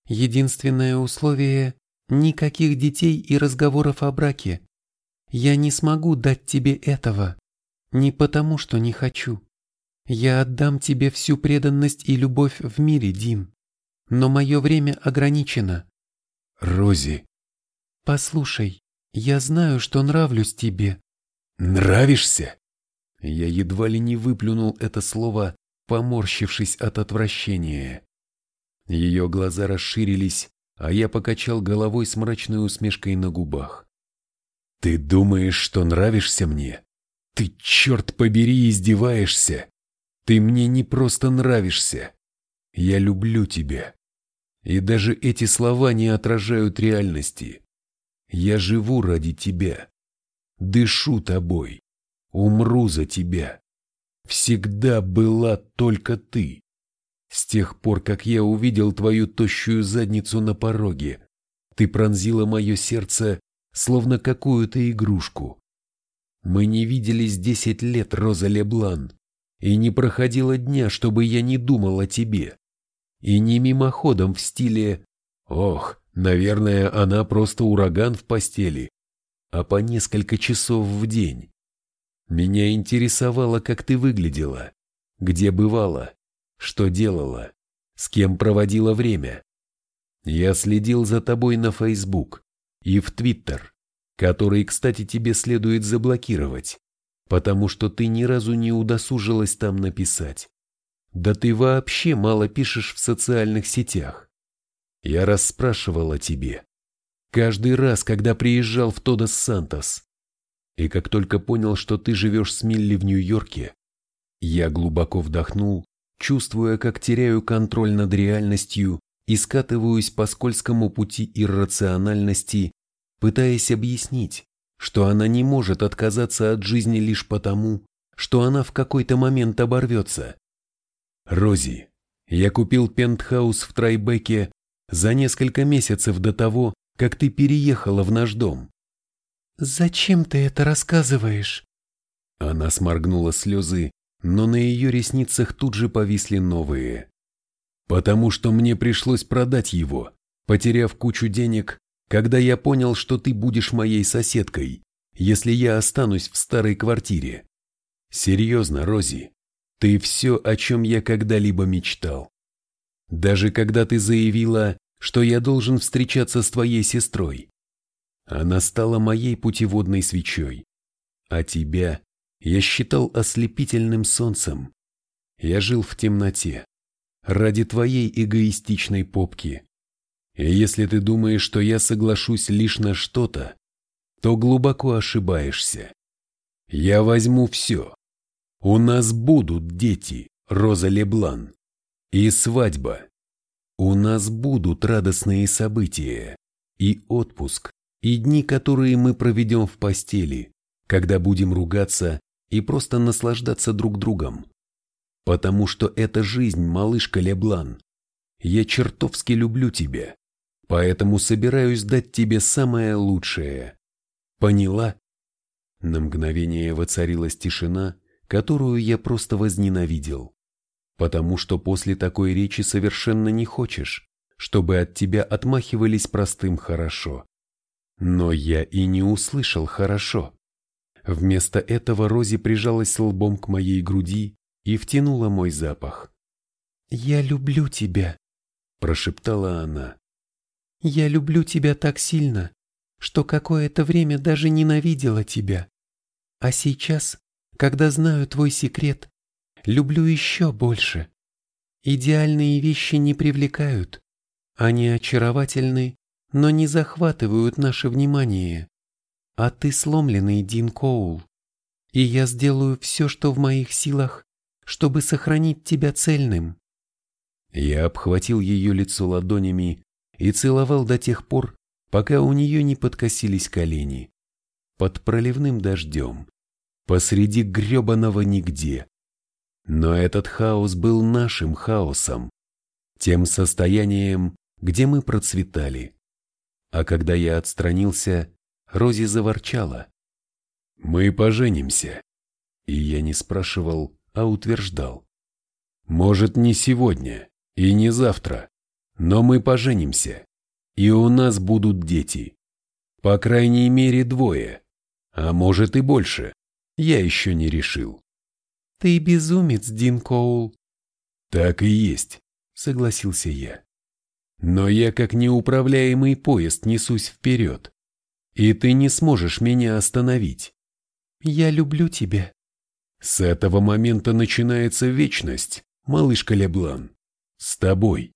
Единственное условие – никаких детей и разговоров о браке. Я не смогу дать тебе этого. Не потому, что не хочу. Я отдам тебе всю преданность и любовь в мире, Дин. Но мое время ограничено. Рози. Послушай, я знаю, что нравлюсь тебе. Нравишься? Я едва ли не выплюнул это слово, поморщившись от отвращения. Ее глаза расширились, а я покачал головой с мрачной усмешкой на губах. «Ты думаешь, что нравишься мне? Ты, черт побери, издеваешься! Ты мне не просто нравишься. Я люблю тебя. И даже эти слова не отражают реальности. Я живу ради тебя. Дышу тобой. Умру за тебя. Всегда была только ты. С тех пор, как я увидел твою тощую задницу на пороге, ты пронзила мое сердце, словно какую-то игрушку. Мы не виделись десять лет, Роза Леблан, и не проходило дня, чтобы я не думал о тебе. И не мимоходом в стиле «Ох, наверное, она просто ураган в постели», а по несколько часов в день. Меня интересовало, как ты выглядела, где бывала, что делала? С кем проводила время? Я следил за тобой на Facebook и в Twitter, который, кстати, тебе следует заблокировать, потому что ты ни разу не удосужилась там написать. Да ты вообще мало пишешь в социальных сетях. Я расспрашивал о тебе. Каждый раз, когда приезжал в Тодос Сантос. И как только понял, что ты живешь с Милли в Нью-Йорке, я глубоко вдохнул чувствуя, как теряю контроль над реальностью и скатываюсь по скользкому пути иррациональности, пытаясь объяснить, что она не может отказаться от жизни лишь потому, что она в какой-то момент оборвется. Рози, я купил пентхаус в Трайбеке за несколько месяцев до того, как ты переехала в наш дом. «Зачем ты это рассказываешь?» Она сморгнула слезы но на ее ресницах тут же повисли новые. Потому что мне пришлось продать его, потеряв кучу денег, когда я понял, что ты будешь моей соседкой, если я останусь в старой квартире. Серьезно, Рози, ты все, о чем я когда-либо мечтал. Даже когда ты заявила, что я должен встречаться с твоей сестрой. Она стала моей путеводной свечой, а тебя я считал ослепительным солнцем. Я жил в темноте, ради твоей эгоистичной попки. И если ты думаешь, что я соглашусь лишь на что-то, то глубоко ошибаешься. Я возьму все. У нас будут дети, Роза Леблан. И свадьба. У нас будут радостные события. И отпуск. И дни, которые мы проведем в постели, когда будем ругаться и просто наслаждаться друг другом. Потому что это жизнь, малышка Леблан. Я чертовски люблю тебя, поэтому собираюсь дать тебе самое лучшее. Поняла? На мгновение воцарилась тишина, которую я просто возненавидел. Потому что после такой речи совершенно не хочешь, чтобы от тебя отмахивались простым «хорошо». Но я и не услышал «хорошо». Вместо этого Рози прижалась лбом к моей груди и втянула мой запах. «Я люблю тебя», – прошептала она. «Я люблю тебя так сильно, что какое-то время даже ненавидела тебя. А сейчас, когда знаю твой секрет, люблю еще больше. Идеальные вещи не привлекают. Они очаровательны, но не захватывают наше внимание. А ты сломленный, Дин Коул. И я сделаю все, что в моих силах, чтобы сохранить тебя цельным. Я обхватил ее лицо ладонями и целовал до тех пор, пока у нее не подкосились колени. Под проливным дождем, посреди гребаного нигде. Но этот хаос был нашим хаосом, тем состоянием, где мы процветали. А когда я отстранился, Рози заворчала. «Мы поженимся». И я не спрашивал, а утверждал. «Может, не сегодня и не завтра, но мы поженимся, и у нас будут дети. По крайней мере, двое, а может и больше. Я еще не решил». «Ты безумец, Дин Коул». «Так и есть», — согласился я. «Но я как неуправляемый поезд несусь вперед. И ты не сможешь меня остановить. Я люблю тебя. С этого момента начинается вечность, малышка Леблан. С тобой.